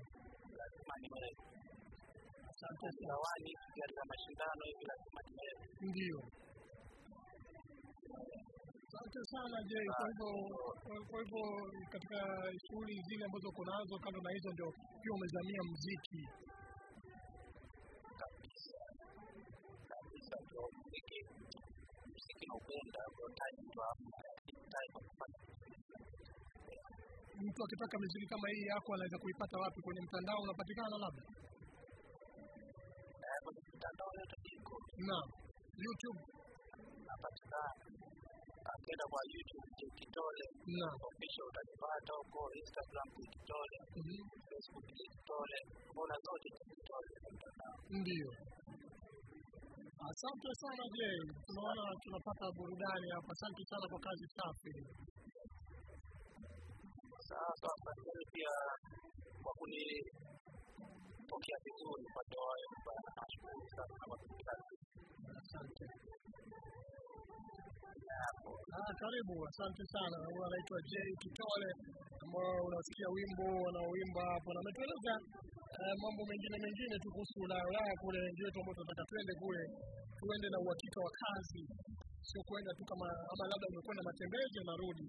[SPEAKER 7] lazima niwe
[SPEAKER 1] asante
[SPEAKER 7] zawadi katika mashindano hivi lazima niwe.
[SPEAKER 1] Ndio. Asante sana je, kwa hivyo kwa- hivyo katika shughuli zile ambazo uko nazo kando na hizo ndio pia umezamia muziki. Mtu akitaka miziki kama hii yako anaweza kuipata wapi? Kwenye mtandao unapatikana labda?
[SPEAKER 7] Eh,
[SPEAKER 1] Naam. YouTube.
[SPEAKER 7] napatikana akienda kwa youtube kitole official utanipata huko instagram kitole
[SPEAKER 1] Mhm.
[SPEAKER 7] facebook kitole mbona zote kitole mtandao
[SPEAKER 1] Ndio. Asante sana je, tunaona tunapata burudani hapa. Asante sana kwa kazi safi.
[SPEAKER 7] sasa asanteni pia kwa kunipokea vizuri upande wayo nashukuru sana kwa wasikilizaji
[SPEAKER 1] Asante. Ah, karibu, asante sana. Huyu anaitwa J Kitole ambao unasikia wimbo wanaoimba hapo, na ametueleza eh, mambo mengine mengine tu kuhusu Ulaya Ulaya kule, Ndio wetu ambao tunataka twende kule, tuende na uhakika wa kazi, sio kuenda tu kama ama labda umekwenda matembezi unarudi,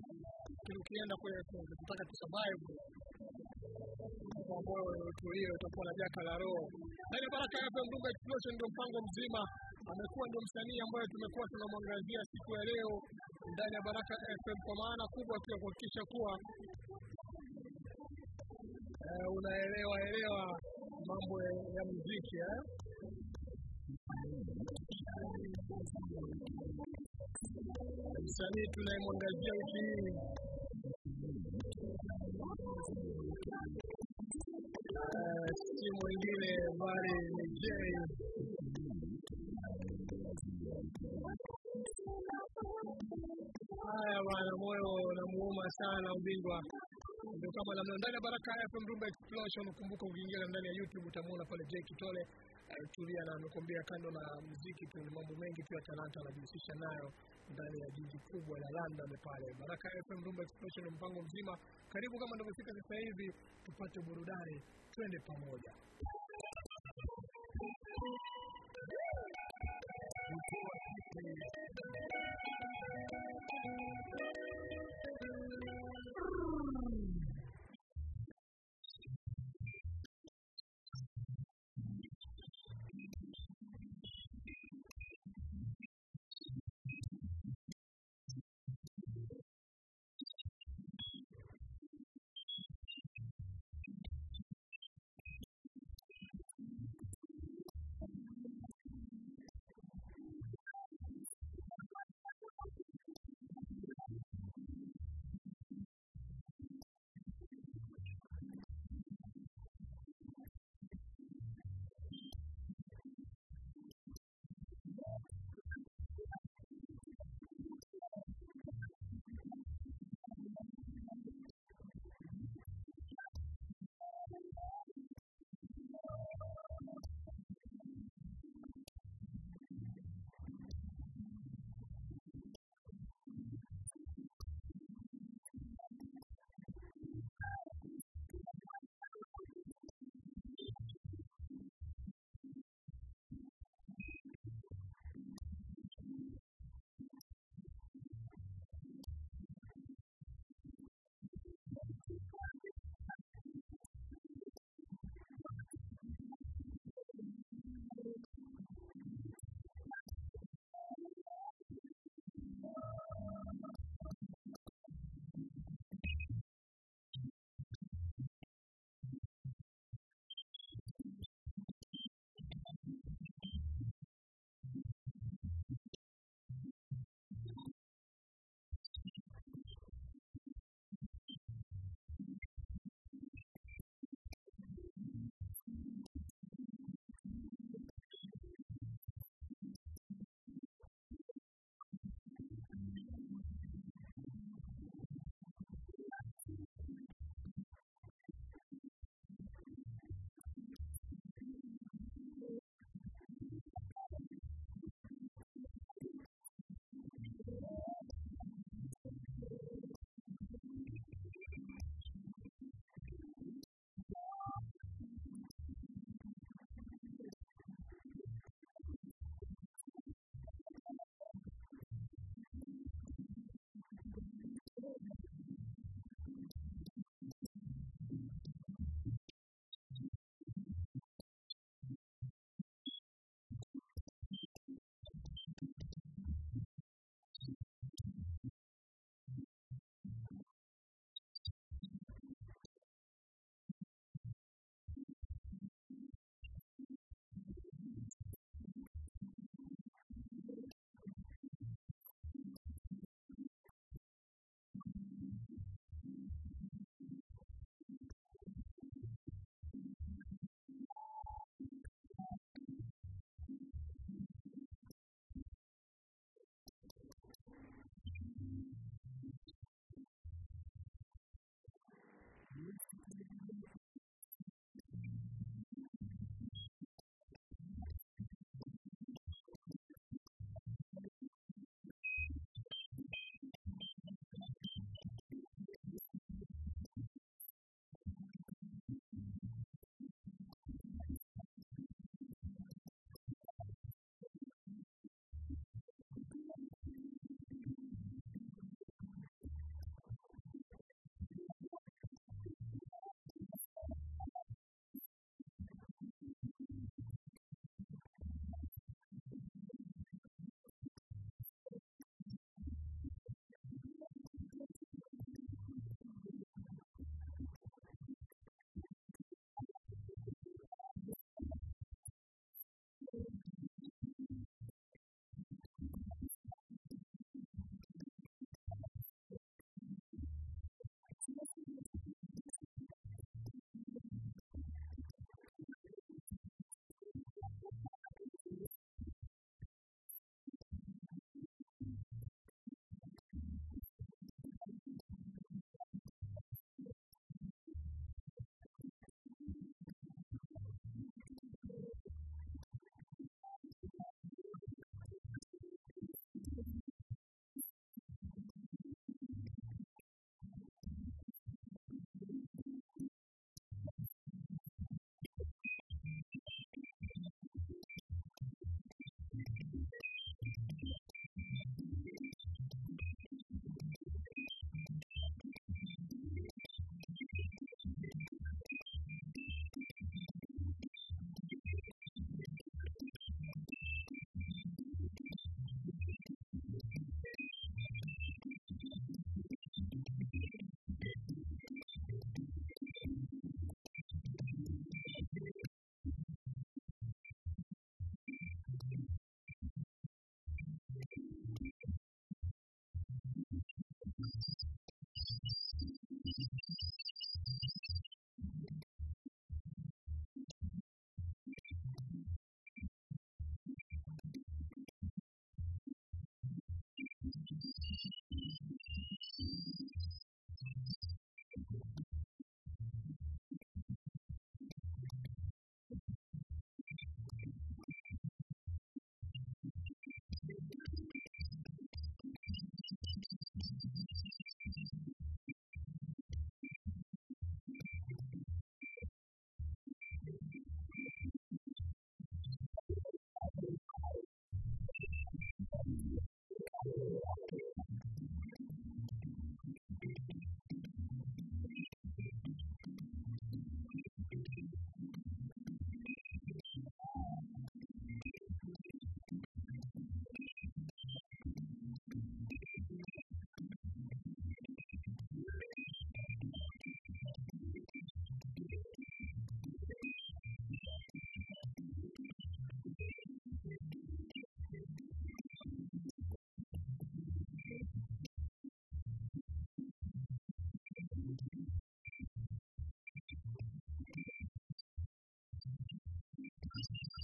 [SPEAKER 1] lakini ukienda kule tunataka tu survive. Kwa moyo utulie, utakuwa na jaka la roho. Na ya Baraka FM Rumba Explosion ndio mpango mzima, amekuwa ndio msanii ambaye tumekuwa tunamwangazia siku ya leo ndani ya Baraka FM, kwa maana kubwa tu ya kuhakikisha kuwa eh, unaelewa elewa mambo ya, muziki eh? Msanii tunayemwangazia wiki hii Eh, si mwingine bali ni Jay. Haya bwana, moyo unamuuma sana ubingwa. Ndio kama namna ndani ya Baraka FM Rumba Explosion. Ukumbuka ukiingia ndani ya YouTube utamuona pale Jay Kitole eh, tulia na amekwambia kando na muziki tu mambo mengi pia talanta anajihusisha nayo ndani ya jiji kubwa la London pale. Baraka FM Rumba Explosion mpango mzima. Karibu kama ndio sasa hivi tupate burudani, twende pamoja.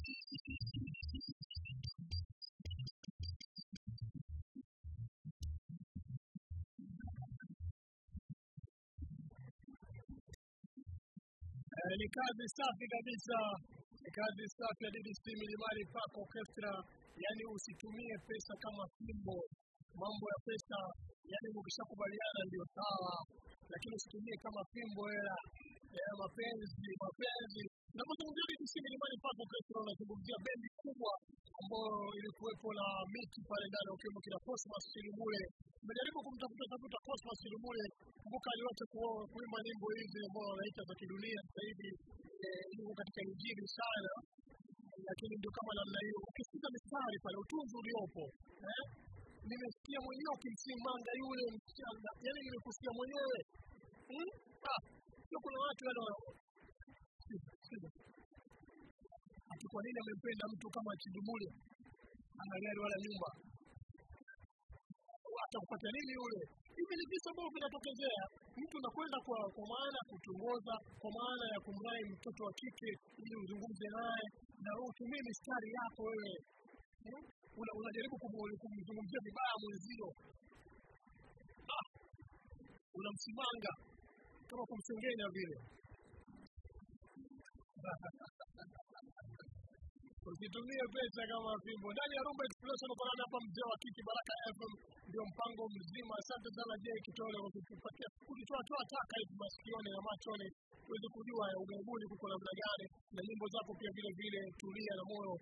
[SPEAKER 1] Eh, ni kazi safi kabisa, ni kazi safi ya DDC Milimani Park Orchestra. Yani usitumie pesa kama fimbo, mambo ya pesa yani ukishakubaliana ndio sawa, lakini usitumie kama fimbo hela eh, mapenzi. Mapenzi Unapozungumzia DDC pako Orchestra, unazungumzia bendi kubwa ambayo ilikuwepo na miti pale ndani, ukiwemo kina Cosmas Chilimule. Nimejaribu kumtafuta tafuta Cosmas Chilimule, kumbuka aliwacha kuimba nyimbo hizi ambao wanaita za kidunia sasa hivi eh, yuko katika injili sana, lakini ndio kama namna hiyo. Ukisikiza mistari pale, utunzi uliopo eh, nimesikia mwenyewe ukimsimanga yule msichana, yani nimekusikia mwenyewe hmm? Ah, sio kuna watu wale amempenda mtu kama Chidumule ana gari wala nyumba atakupatia nini yule? Hivi ni visa ambavyo vinatokezea. Mtu unakwenda kwa kwa maana ya kutongoza, kwa maana ya kumrai mtoto wa kike ili uzungumze naye na utumie mistari yako wewe Hmm? Una- unajaribu kumzungumzia vibaya mwenzio, Ah! unamsimanga kama kumsengenya vile. Usitumie pesa kama fimbo. Ndani ya Rumba Explosion uko hapa, mzee wa kiki Baraka FM, ndio mpango mzima. Asante sana Jay Kitole kwa kutupatia kutoa toa taka hivi masikioni na machoni, uweze kujua ya ugaibuni kuko namna gani, na nyimbo zako pia vile vile, tulia na moyo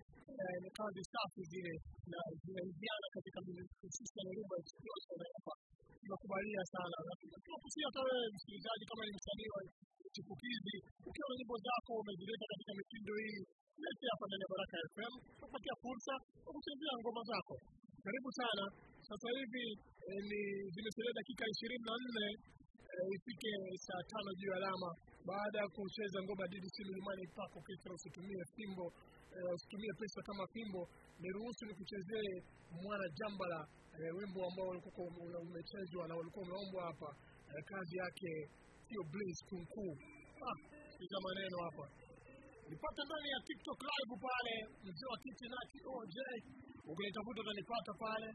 [SPEAKER 1] eh, ni kazi safi zile na zinaingiana katika hususan na Rumba Explosion hapa tunakubalia sana na tunakusia hata wewe msikilizaji, kama ni msanii wa chipukizi, ukiwa na nyimbo zako umezileta katika mitindo hii, lete hapa ndani ya Baraka FM, kupatia fursa ya kuchezea ngoma zako. Karibu sana. Sasa hivi eh, ni zimesalia dakika ishirini na nne eh, ifike saa tano juu alama baada ya kucheza ngoma DDC Milimani pako Orchestra. Usitumie fimbo eh, usitumie pesa kama fimbo. Niruhusu nikuchezee mwana jambala eh, wimbo ambao ulikuwa umechezwa na ulikuwa umeombwa hapa eh, kazi yake sio Blaze Kunku. Ah, maneno hapa nipata ndani ya TikTok live pale, mzee wa kiti na OJ. Ukinitafuta utanipata pale,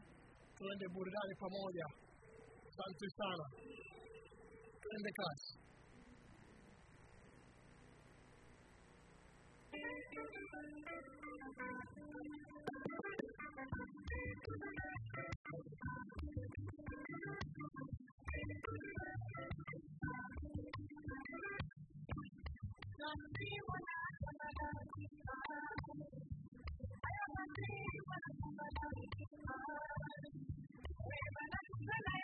[SPEAKER 1] tuende burudani pamoja. Asante sana, tuende kazi.
[SPEAKER 5] Thank you. I'm not going to be able to do that. I'm not going to be able to do that.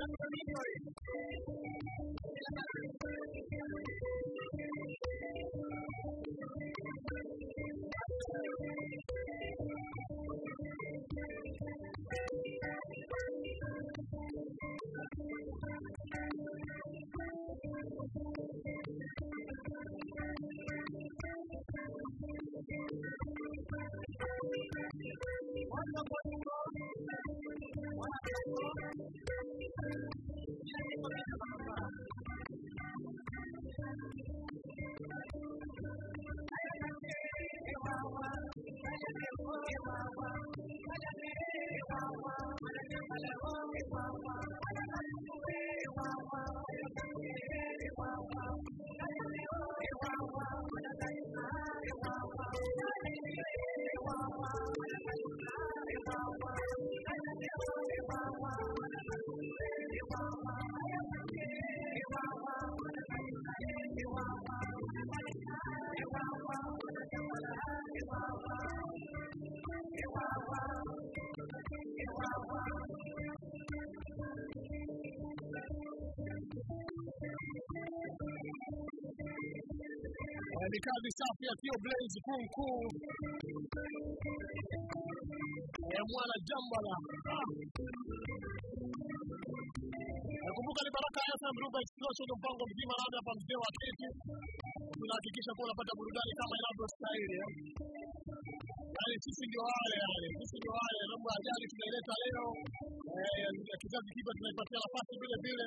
[SPEAKER 5] Thank you.
[SPEAKER 1] Ni kazi safi ya Theo Blaze kuu mkuu ya mwana jambala. Nakumbuka ni Baraka ya FM Rumba Explosion, ndio mpango mzima rada hapa mzee wa keki. Tunahakikisha kuwa unapata burudani kama inavyostahili.
[SPEAKER 5] yaani sisi ndio wale wale, sisi ndio wale mambo ajali tunaileta leo eh, kizazi kipya tunaipatia nafasi vile vile.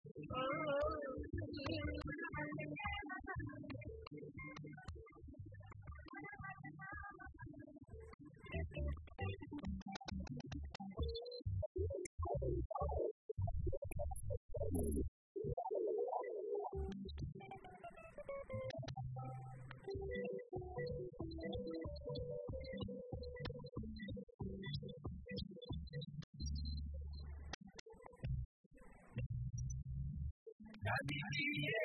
[SPEAKER 5] Yeah.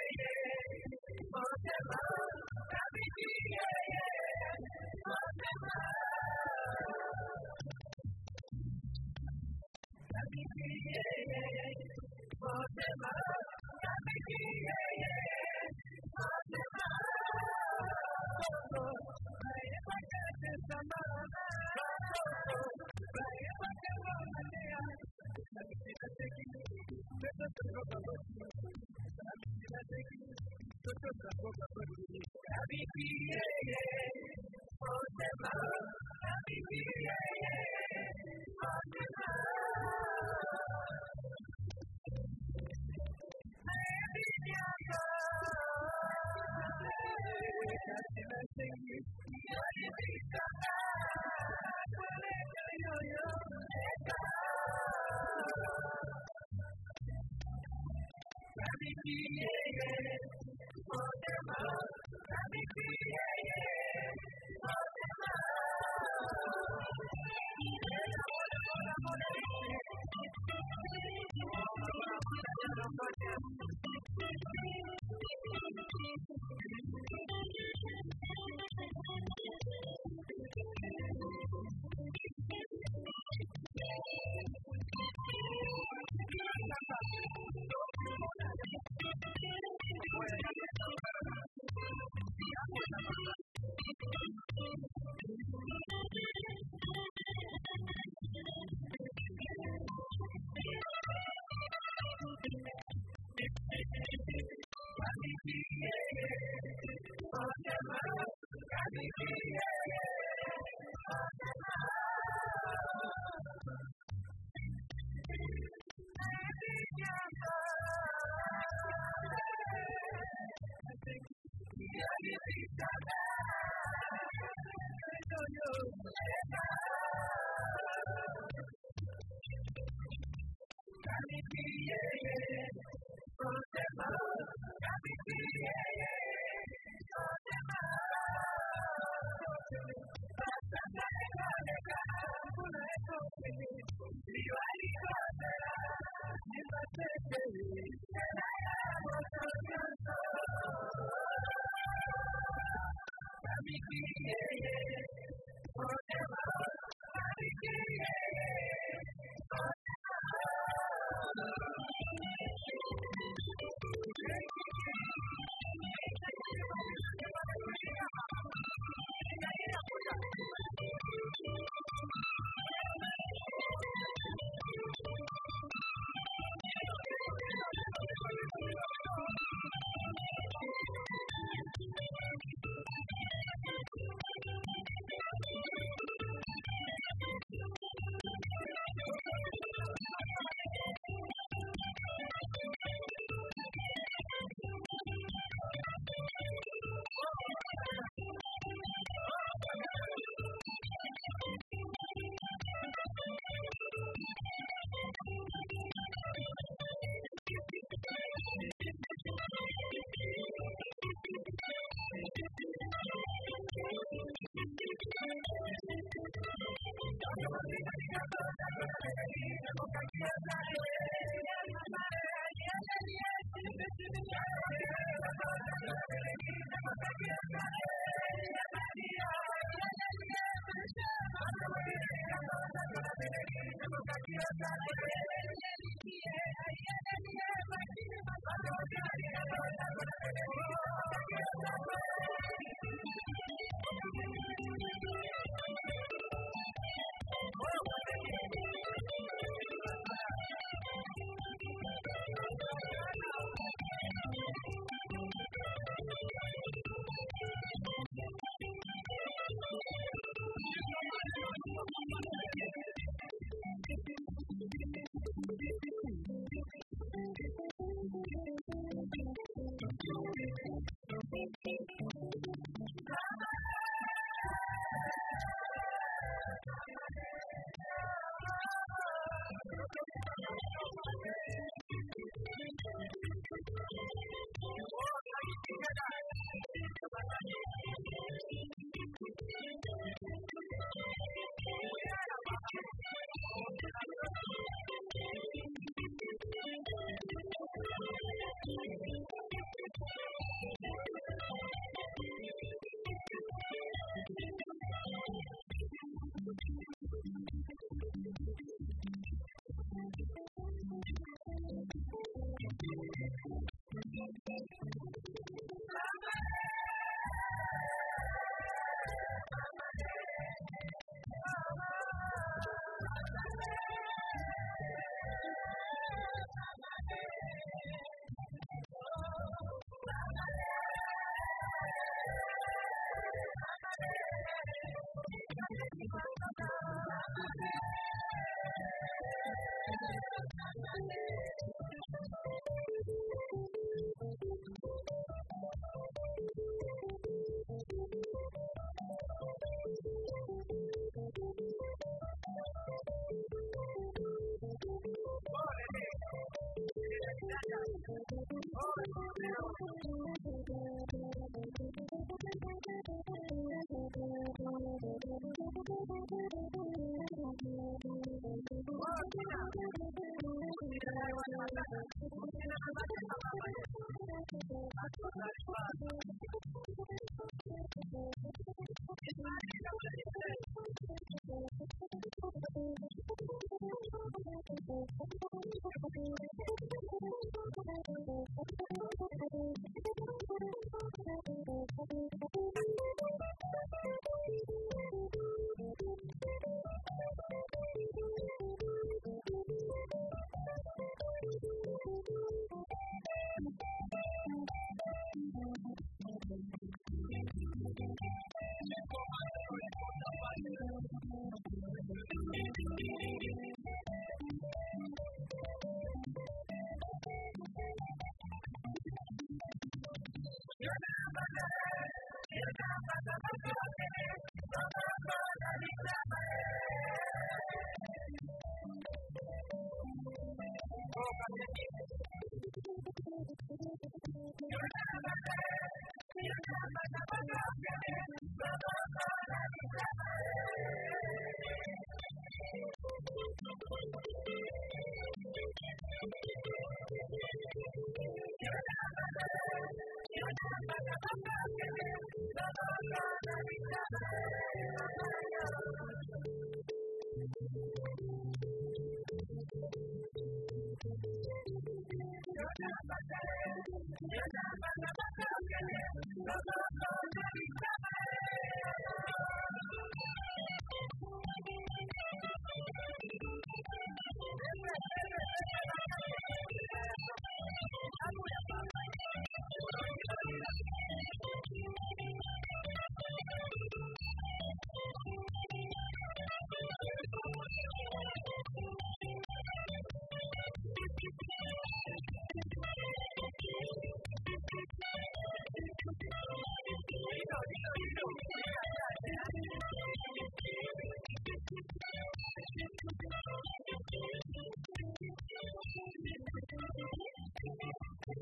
[SPEAKER 5] Amen.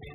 [SPEAKER 5] Yeah.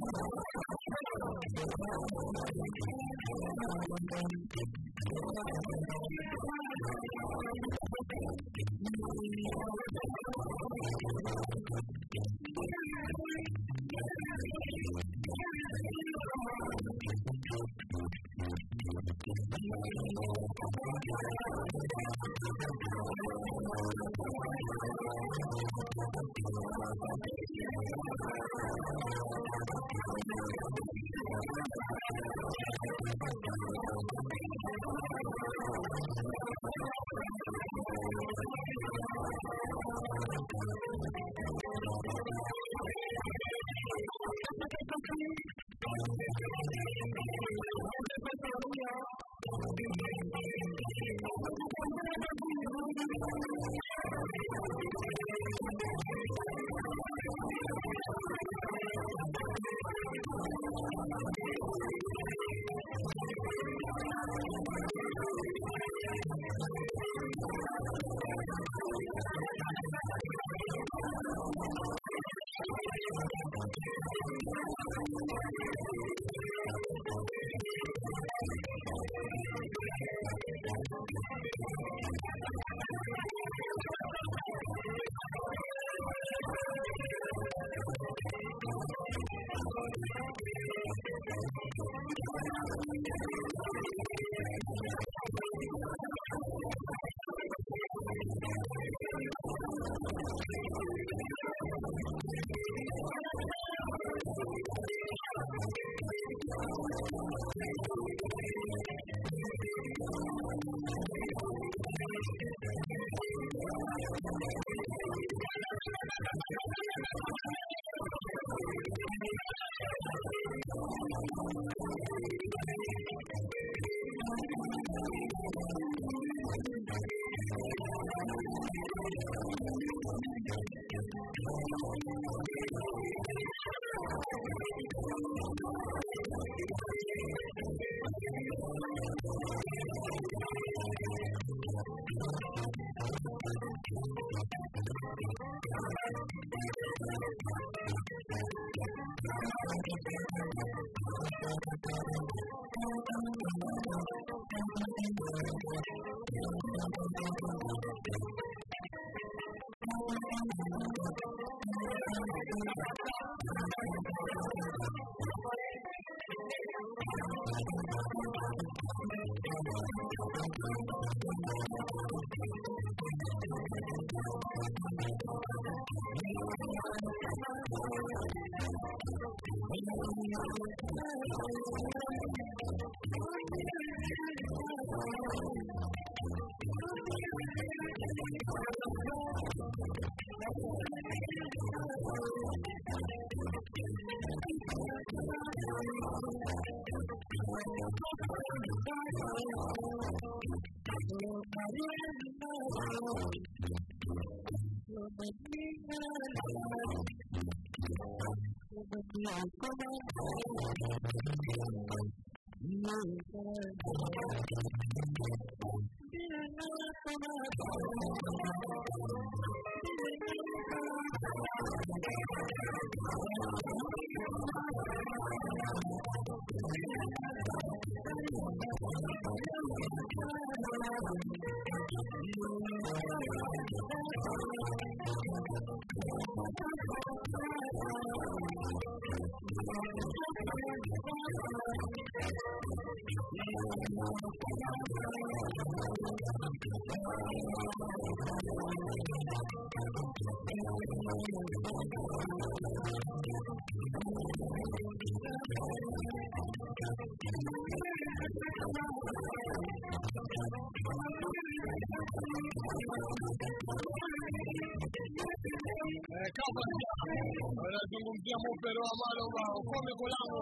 [SPEAKER 1] Wanazungumzia mopero ambalo ukome kolango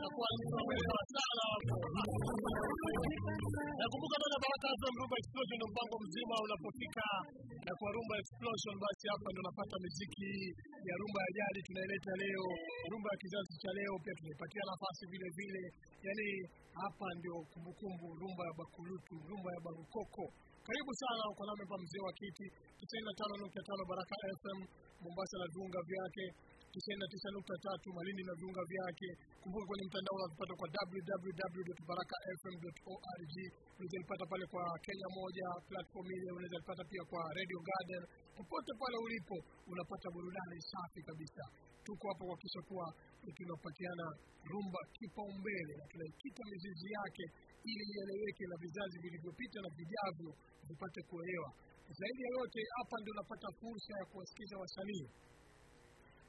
[SPEAKER 1] nakuwa sana hapo. Nakumbuka tena Baraka za Rumba Explosion ndio mpango mzima unapofika na kwa Rumba Explosion, basi hapa ndio unapata muziki ya rumba ya jadi tunaileta leo, rumba ya kizazi cha leo pia tunaipatia nafasi vile vile. Yani hapa ndio kumbukumbu, rumba ya Bakulutu, rumba ya Barukoko. Karibu sana, uko nami hapa mzee wa kiti 95.5 Baraka FM Mombasa na viunga vyake 99.3 Malindi na viunga vyake. Kumbuka kwenye mtandao unazipata kwa www.barakafm.org. Unaweza lipata pale kwa Kenya moja platform ile, unaweza lipata pia kwa Radio Garden. Popote pale ulipo unapata burudani safi kabisa. Tuko hapo kuhakikisha kuwa tunapatiana rumba kipaumbele na tunaikita mizizi yake ili ieleweke na vizazi vilivyopita na vijavyo vipate kuelewa. Zaidi ya yote, hapa ndio napata fursa ya kuwasikiza wasanii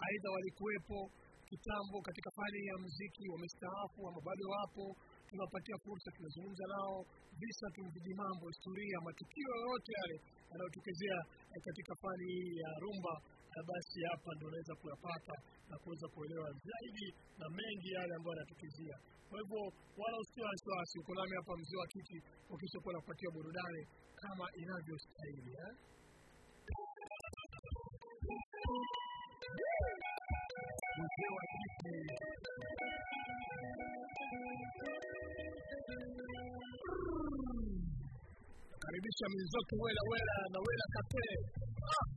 [SPEAKER 1] aidha walikuwepo kitambo katika fani ya muziki, wamestaafu ama bado wapo. Tunawapatia fursa, tunazungumza nao visa tu, viji mambo, historia, matukio yoyote yale yanayotokezea eh, katika fani hii ya rumba basi hapa ndio unaweza kuyapata na kuweza kuelewa zaidi na mengi yale ambayo yanatukizia. Kwa hivyo wala usio wasiwasi, uko nami hapa mzee wa kiti, ukishakuwa nakupatia burudani kama inavyostahili eh? Karibisha mizoto wela wela na wela kate ah!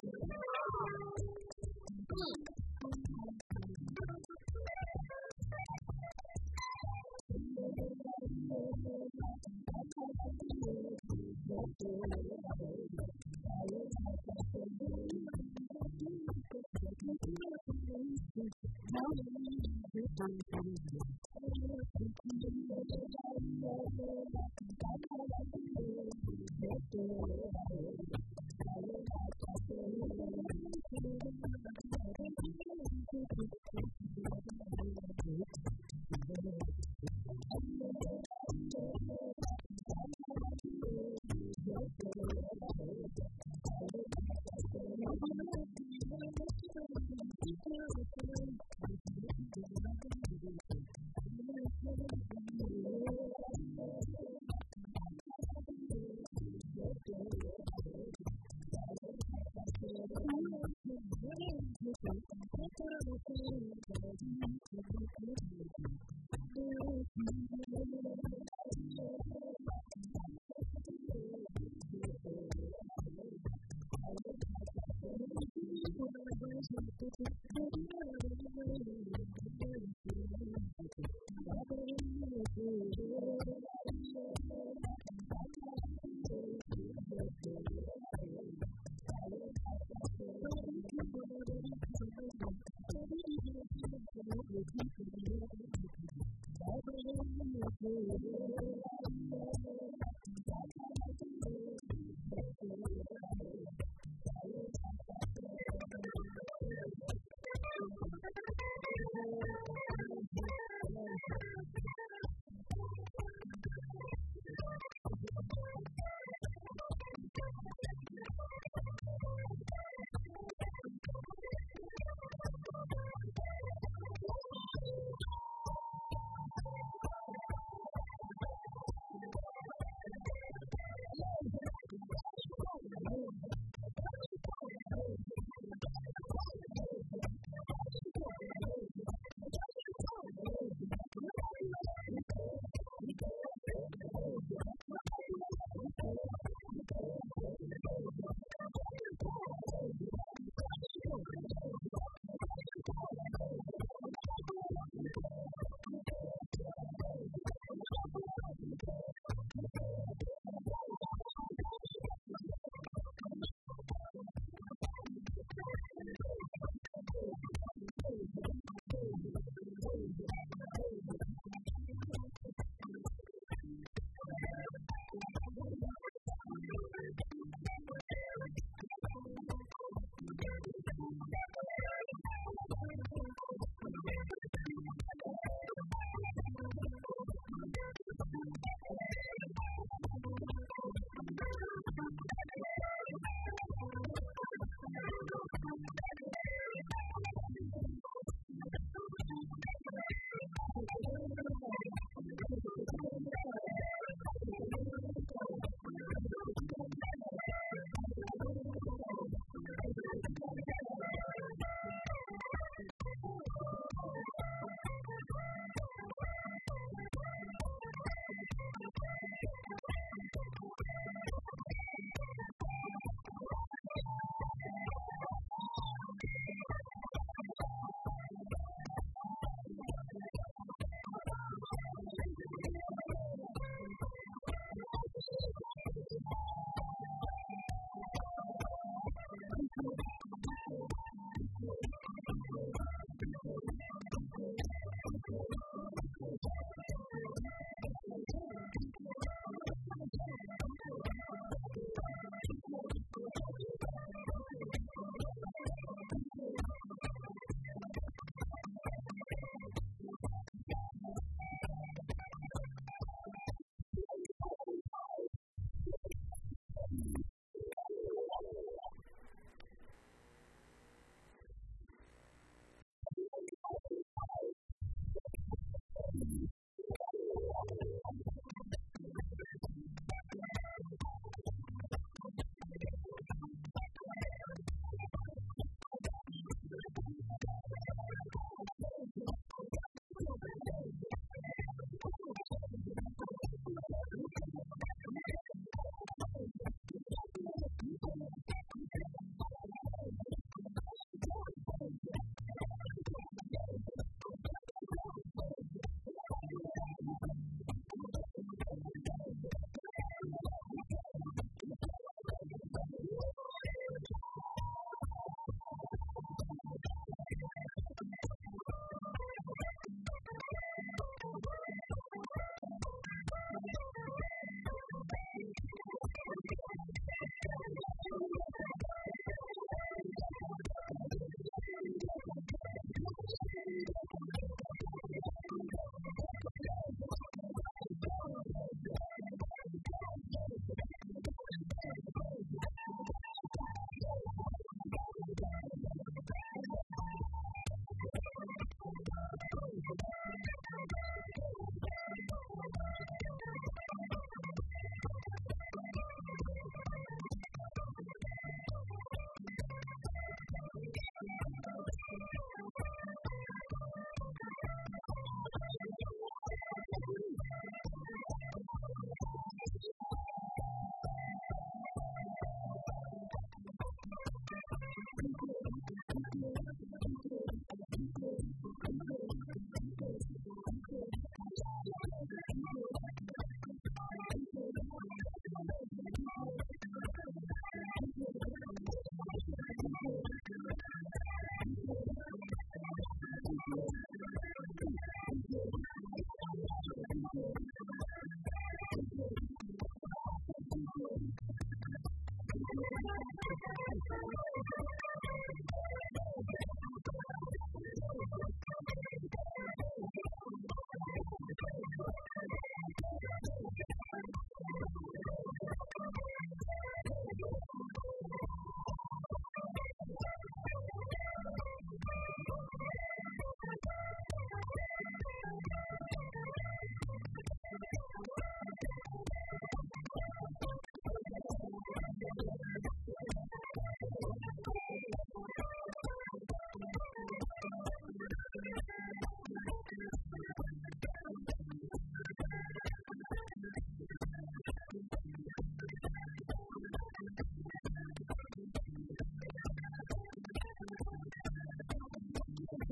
[SPEAKER 1] kandi ari ingenzi cyane kuko